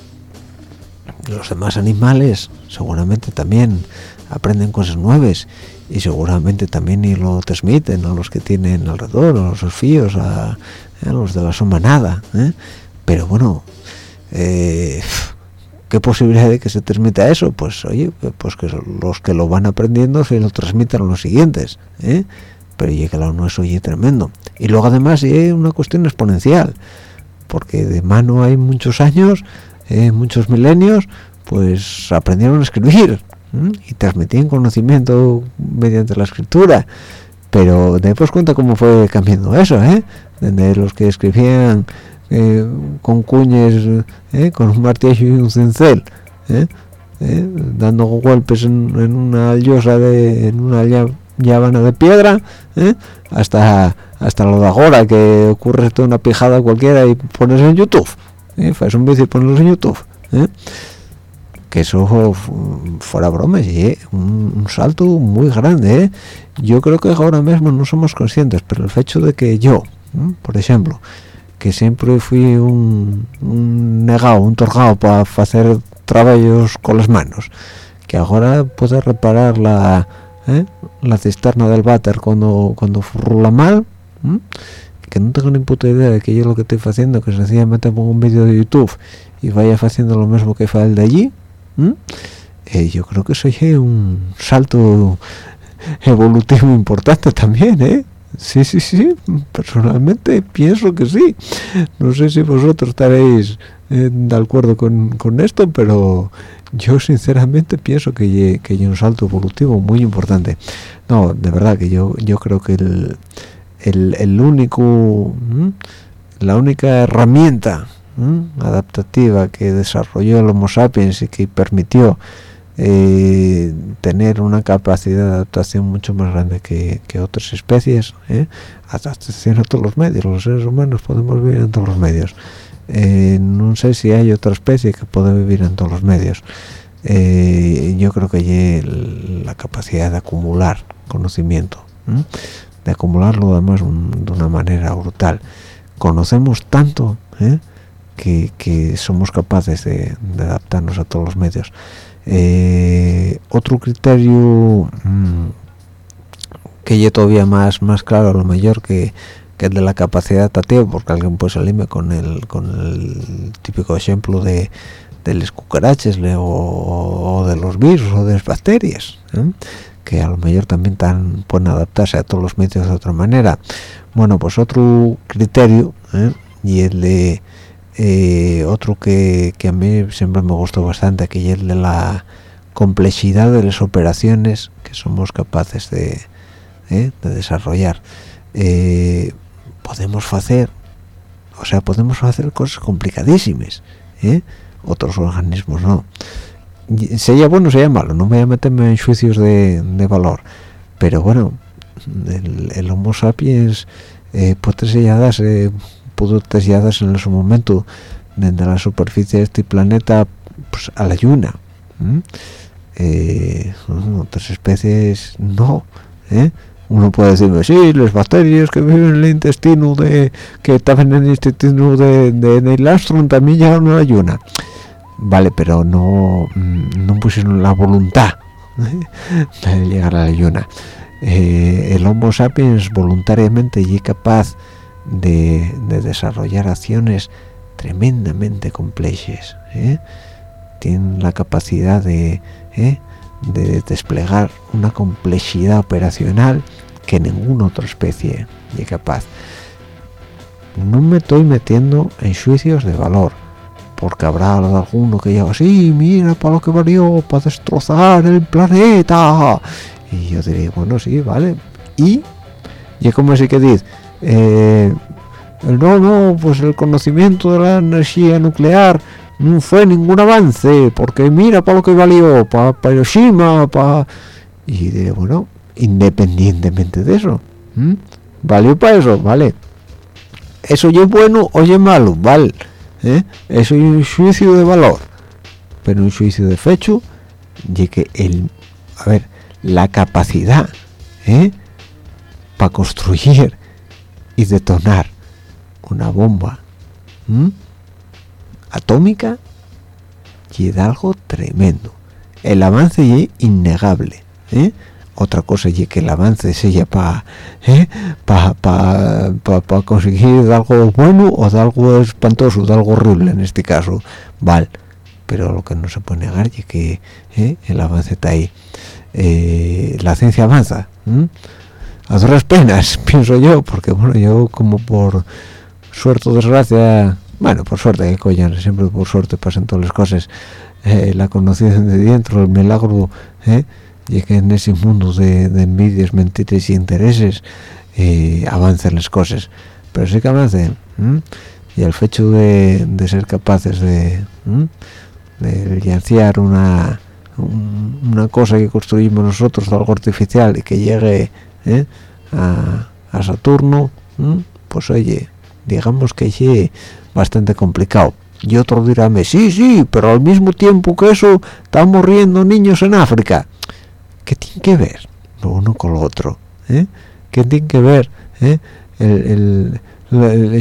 los demás animales seguramente también aprenden cosas nuevas y seguramente también lo transmiten a los que tienen alrededor a los fíos a, a los de la manada ¿eh? pero bueno eh, qué posibilidad de que se transmita eso pues oye pues que los que lo van aprendiendo se lo transmitan los siguientes ¿eh? pero llega la no es oye tremendo y luego además es una cuestión exponencial porque de mano hay muchos años eh, muchos milenios pues aprendieron a escribir ¿eh? y transmitían conocimiento mediante la escritura pero después cuenta cómo fue cambiando eso ¿eh? los que escribían eh, con cuñes, eh, con un martillo y un cincel, eh, eh dando golpes en, una llosa de, en una llavana de piedra, eh, hasta hasta lo de ahora que ocurre toda una pijada cualquiera y pones en YouTube, eh, faz un vídeo y pones en YouTube, que eso fuera broma, un, un, salto muy grande, yo creo que ahora mismo no somos conscientes, pero el hecho de que yo, por ejemplo, que siempre fui un, un negado, un torgado para hacer trabajos con las manos que ahora puedo reparar la ¿eh? la cisterna del váter cuando cuando rula mal que no tengo ni puta idea de que yo lo que estoy haciendo que sencillamente pongo un vídeo de youtube y vaya haciendo lo mismo que fa el de allí ¿eh? yo creo que soy un salto evolutivo importante también ¿eh? Sí sí sí personalmente pienso que sí. No sé si vosotros estaréis eh, de acuerdo con, con, esto pero yo sinceramente pienso que hay un salto evolutivo muy importante. No de verdad que yo yo creo que el, el, el único la única herramienta adaptativa que desarrolló el Homo sapiens y que permitió eh, tener una capacidad de adaptación mucho más grande que, otras especies ¿eh? adaptación a todos los medios los seres humanos podemos vivir en todos los medios. Eh, no sé si hay otra especie que pueda vivir en todos los medios. Eh, yo creo que hay la capacidad de acumular conocimiento de acumularlo además de una manera brutal. Conocemos tanto que, somos capaces de adaptarnos a todos los medios eh, otro criterio mm, que ya todavía más más claro a lo mejor que, que el de la capacidad tateo porque alguien puede salirme con el con el típico ejemplo de de los cucaraches o, de los virus o de las bacterias ¿eh? que a lo mejor también tan, pueden adaptarse a todos los medios de otra manera bueno pues otro criterio ¿eh? y el de eh, otro que, a mí siempre me gustó bastante que es el de la complejidad de las operaciones que somos capaces de, eh, desarrollar. Eh, podemos hacer o sea podemos hacer cosas complicadísimas otros organismos no. Sea bueno sea malo no voy a meterme en juicios de, valor pero bueno el, Homo sapiens puede ser pudo trasladarse en su momento desde la superficie de este planeta pues, a la luna eh, otras especies no ¿eh? uno puede decirme sí las bacterias que viven en el intestino de que estaban en el intestino de, de Neil Armstrong también llegaron a la luna vale pero no no pusieron la voluntad ¿eh? de llegar a la luna el Homo sapiens voluntariamente y capaz desarrollar acciones tremendamente complejas ¿eh? tienen la capacidad de, ¿eh? de desplegar una complejidad operacional que ninguna otra especie es capaz no me estoy metiendo en juicios de valor porque habrá alguno que diga sí mira para lo que valió para destrozar el planeta y yo diré bueno sí vale y y como si que dice eh, no, no, pues el conocimiento de la energía nuclear no fue ningún avance, porque mira para lo que valió, para Hiroshima, para... Y bueno, independientemente de eso, valió para eso, vale. Eso es bueno o es malo, vale. ¿eh? Eso es un juicio de valor, pero un juicio de fecho, y que el, a ver, la capacidad, ¿eh? para construir y detonar una bomba atómica y es algo tremendo el avance es innegable ¿eh? otra cosa es que el avance sea para ¿eh? pa, conseguir algo bueno o algo espantoso de algo horrible en este caso vale pero lo que no se puede negar es que ¿eh? el avance está ahí eh, la ciencia avanza a duras penas pienso yo porque bueno yo como por suerte o desgracia bueno por suerte que coño siempre por suerte pasan todas las cosas eh, la conocida de dentro el milagro eh, y que en ese mundo de, envidias mentiras y intereses eh, avancen las cosas. Pero sí que avancen y el hecho de, ser capaces de de una una cosa que construimos nosotros algo artificial y que llegue ¿eh? a, Saturno pues oye digamos que es bastante complicado y otro dirá sí sí pero al mismo tiempo que eso están muriendo niños en África ¿qué tiene que ver lo uno con lo otro ¿eh? ¿qué tiene que ver eh? el,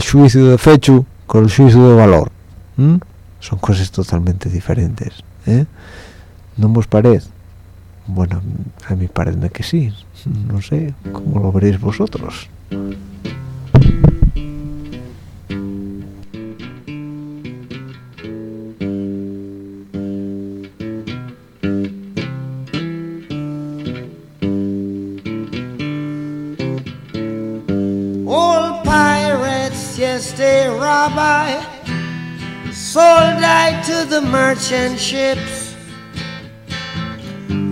juicio de fecho con el juicio de valor son cosas totalmente diferentes ¿eh? ¿no os parece? bueno a mí parece que sí no sé cómo lo veréis vosotros. Old pirates, yes, they rabbi, sold I to the merchant ships.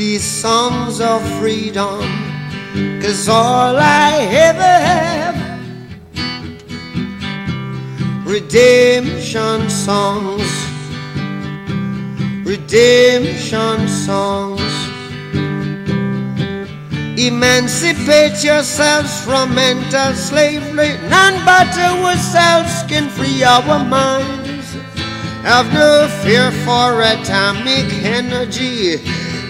these songs of freedom? Cause all I ever have redemption songs, redemption songs. Emancipate yourselves from mental slavery. None but ourselves can free our minds. Have no fear for atomic energy,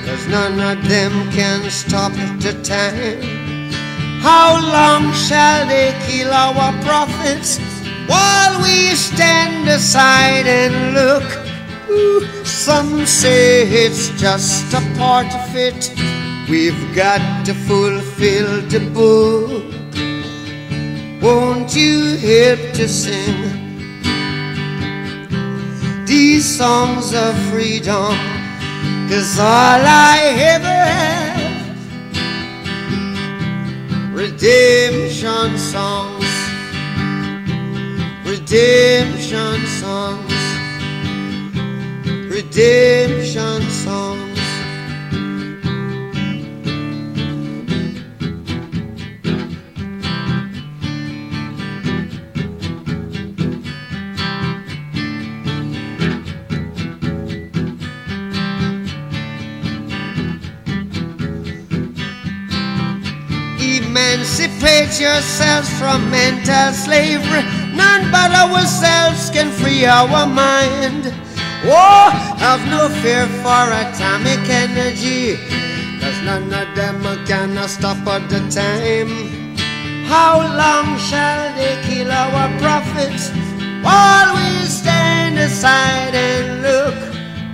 cause none of them can stop the time. How long shall they kill our prophets while we stand aside and look? Ooh, some say it's just a part of it. We've got to fulfill the book. Won't you help to sing these songs of freedom? Cause all I ever have redemption songs, redemption songs, redemption songs. Emancipate yourselves from mental slavery. None but ourselves can free our mind. Oh, have no fear for atomic energy. Cause none of them gonna stop at the time. How long shall they kill our prophets while we stand aside and look?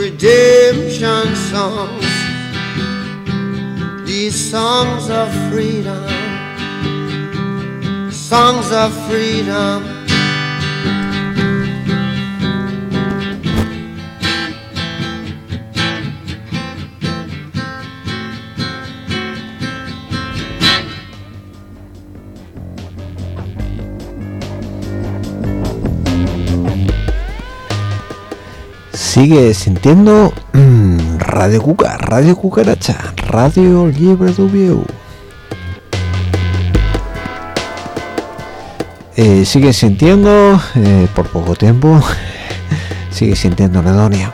redemption songs. These songs of freedom, songs of freedom. Sigue sintiendo mm, Radio Cuca, Radio Cucaracha, Radio Libre W. Eh, sigue sintiendo, eh, por poco tiempo, sigue sintiendo anedonia.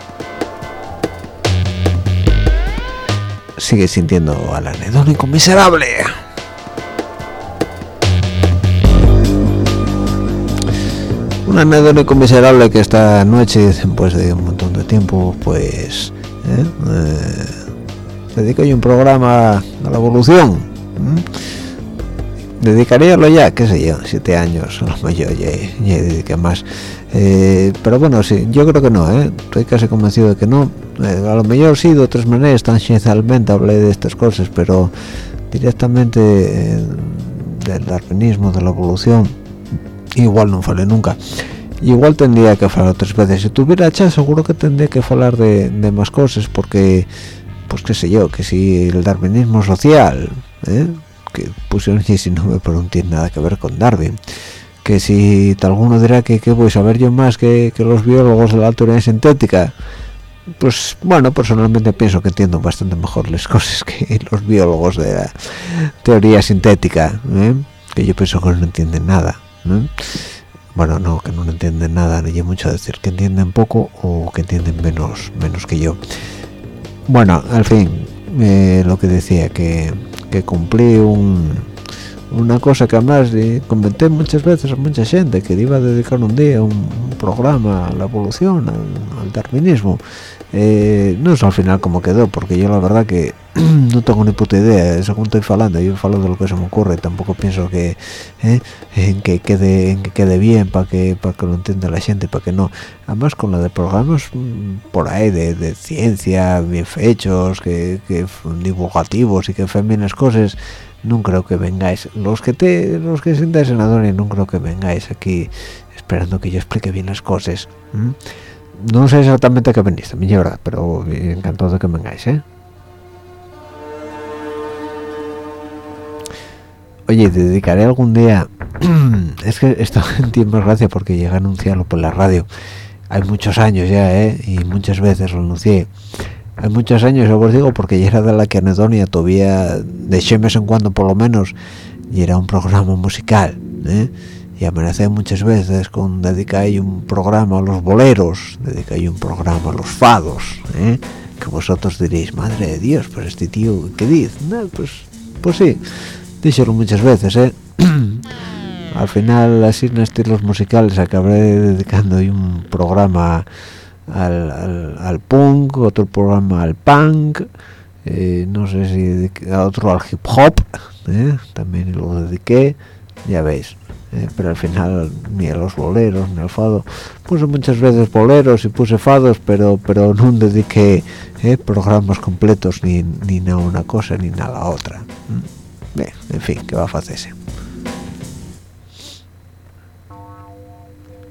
Sigue sintiendo al anedónico miserable. Un anedónico miserable que esta noche, después de un montón de tiempo, pues ¿eh? Eh, dedico yo un programa a la evolución. Dedicaríalo ya, qué sé yo, siete años, a lo mejor ya, ya dediqué más. Eh, pero bueno, sí, yo creo que no, ¿eh? estoy casi convencido de que no. A lo mejor sí, de otras maneras, tangencialmente hablé de estas cosas, pero directamente del darwinismo, de la evolución, igual no falé nunca igual tendría que hablar otras veces si tuviera chat seguro que tendría que hablar de, más cosas porque pues qué sé yo que si el darwinismo social ¿eh? que pusieron y si no me tiene nada que ver con Darwin que si alguno dirá que, que voy a saber yo más que, que, los biólogos de la teoría sintética pues bueno personalmente pienso que entiendo bastante mejor las cosas que los biólogos de la teoría sintética ¿eh? que yo pienso que no entienden nada ¿no? bueno no que no entienden nada ni mucho decir que entienden poco o que entienden menos menos que yo bueno al fin eh, lo que decía que, que cumplí un, una cosa que además eh, comenté muchas veces a mucha gente que iba a dedicar un día un, un programa a la evolución al, al darwinismo eh, no sé al final cómo quedó porque yo la verdad que no tengo ni puta idea. Según estoy hablando yo falo de lo que se me ocurre tampoco pienso que eh, en que quede en que quede bien para que para que lo entienda la gente para que no. Además con lo de programas mm, por ahí de, de ciencia bien fechos que, divulgativos y que hacen las cosas no creo que vengáis. Los que te los que sentáis en no creo que vengáis aquí esperando que yo explique bien las cosas. No sé exactamente qué venís también verdad pero encantado de que vengáis ¿eh? oye te dedicaré algún día es que esto es gracia porque llega a anunciarlo por la radio hay muchos años ya ¿eh? y muchas veces lo anuncié hay muchos años yo os digo porque ya era de la que anedonia todavía de mes en cuando por lo menos y era un programa musical ¿eh? Y amenacé muchas veces con dedicar un programa a los boleros dedicar un programa a los fados ¿eh? que vosotros diréis madre de Dios pues este tío ¿qué dice? Pues pues sí díselo muchas veces ¿eh? al final así en estilos musicales acabé dedicando un programa al, punk otro programa al punk eh, no sé si otro al hip hop ¿eh? también lo dediqué ya veis eh, pero al final ni a los boleros ni al fado puse muchas veces boleros y puse fados pero pero no dediqué eh, programas completos ni, ni a una cosa ni a la otra Bien, en fin, ¿qué va a hacerse?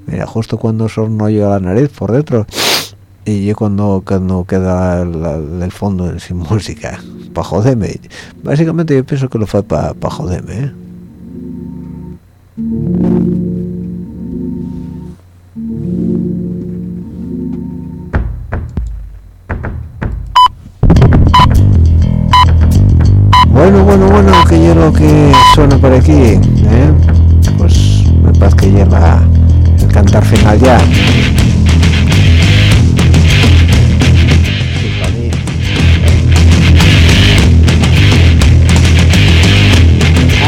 Mira, justo cuando sonó yo la nariz por dentro y yo cuando, cuando queda el fondo sin música, para joderme. Básicamente yo pienso que lo fue para pa joderme, ¿eh? Bueno, bueno, bueno, que lo que suena por aquí, ¿eh? Pues me parece que llega el cantar final ya.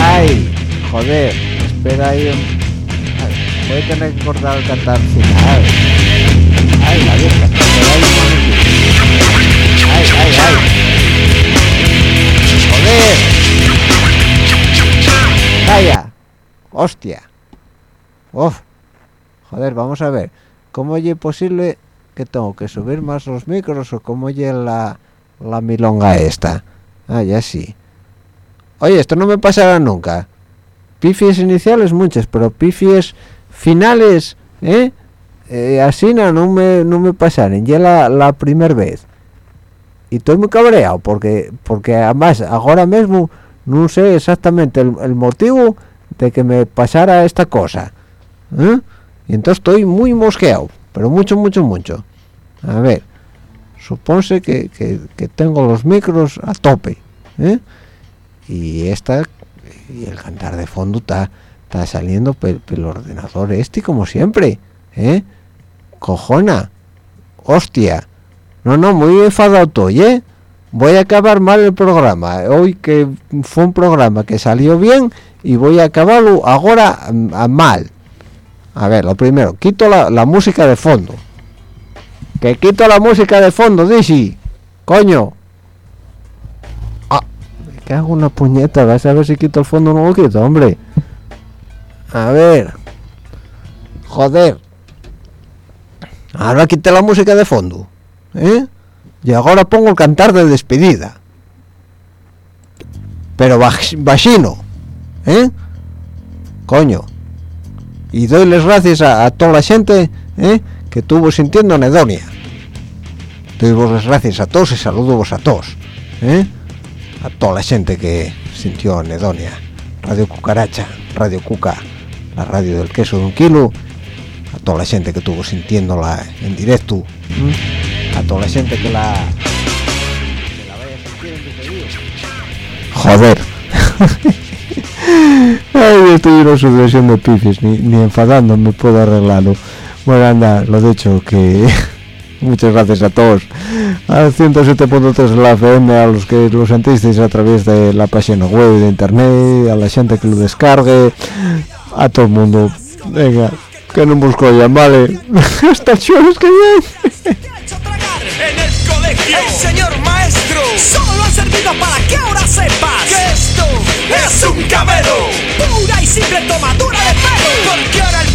Ay, joder, espera ahí. Ay, voy a tener que cortar el cantar final. Ay, la vieja. Ay, ay, ay. ¡Joder! ¡Calla! ¡Hostia! ¡Uf! Joder, vamos a ver. ¿Cómo es posible que tengo que subir más los micros o cómo oye la, la milonga esta? Ah, ya sí. Oye, esto no me pasará nunca. Pifies iniciales muchas, pero pifies finales, ¿eh? eh así no, no me, no me pasaron. Ya la, la primera vez y estoy muy cabreado porque porque además ahora mismo no sé exactamente el, el motivo de que me pasara esta cosa ¿eh? y entonces estoy muy mosqueado pero mucho mucho mucho a ver supónse que, que, que tengo los micros a tope ¿eh? y esta y el cantar de fondo está está saliendo por el ordenador este como siempre ¿eh? cojona hostia no, no, muy enfadado estoy, ¿eh? Voy a acabar mal el programa. Hoy que fue un programa que salió bien y voy a acabarlo ahora a, a mal. A ver, lo primero, quito la, música de fondo. Que quito la música de fondo, Dizzy. Coño. Cago una puñeta. Vas a ver si quito el fondo o no lo quito, hombre. A ver. Joder. Ahora quité la música de fondo. ¿eh? y ahora pongo el cantar de despedida pero bajino ¿eh? coño y doy las gracias a, a toda la gente ¿eh? que tuvo sintiendo anedonia doy vos las gracias a todos y saludos a todos ¿eh? A toda la gente que sintió anedonia Radio Cucaracha, Radio Cuca la radio del queso de un kilo a toda la gente que tuvo sintiéndola en directo ¿eh? a toda la gente que la que la vaya a sentir en Joder. Ay, estoy en una sucesión de pifies, ni, ni enfadándome puedo arreglarlo. Bueno, anda, lo de hecho que... Muchas gracias a todos. A 107.3 de la FM, a los que lo sentisteis a través de la página web de internet, a la gente que lo descargue, a todo el mundo. Venga, que no busco ya, vale. Hasta el que. En el colegio, el señor maestro solo ha servido para que ahora sepas que esto es un cabelo. Pura y simple tomadura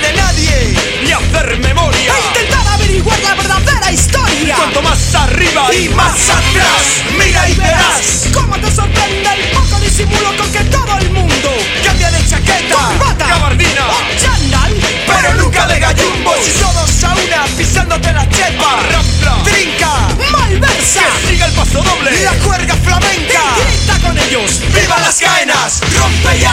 de nadie ni hacer memoria. E intentar averiguar la verdadera historia. Cuanto más arriba y más atrás, mira y verás cómo te sorprende el poco disimulo con que todo el mundo cambia de chaqueta, corbata, gabardina. O chandal, pero nunca de gallumbos. Y todos a una pisándote la chepa, rampla, trinca, malversa, que siga el paso doble, y la cuerda flamenca, y grita con ellos, viva las caenas, rompe ya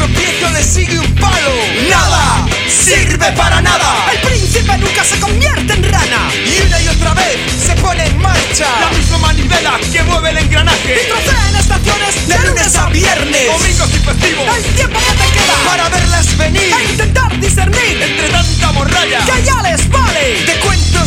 tropiezo le sigue un palo. Nada sirve para nada. El príncipe nunca se convierte en rana. Y una y otra vez se pone en marcha. La misma manivela que mueve el engranaje. Y trocea en estaciones de lunes a viernes. Domingos y festivos. El tiempo que te queda Para verlas venir. E intentar discernir Entre tanta morralla Que ya les vale. De cuentos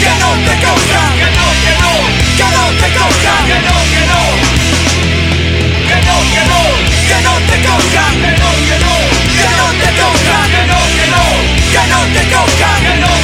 que no te cojan, que no, que no, que no te cojan, que no, que no, que no, que no, que no te cojan, que no, que no, que no te que no, que no, que no te cojan, que no.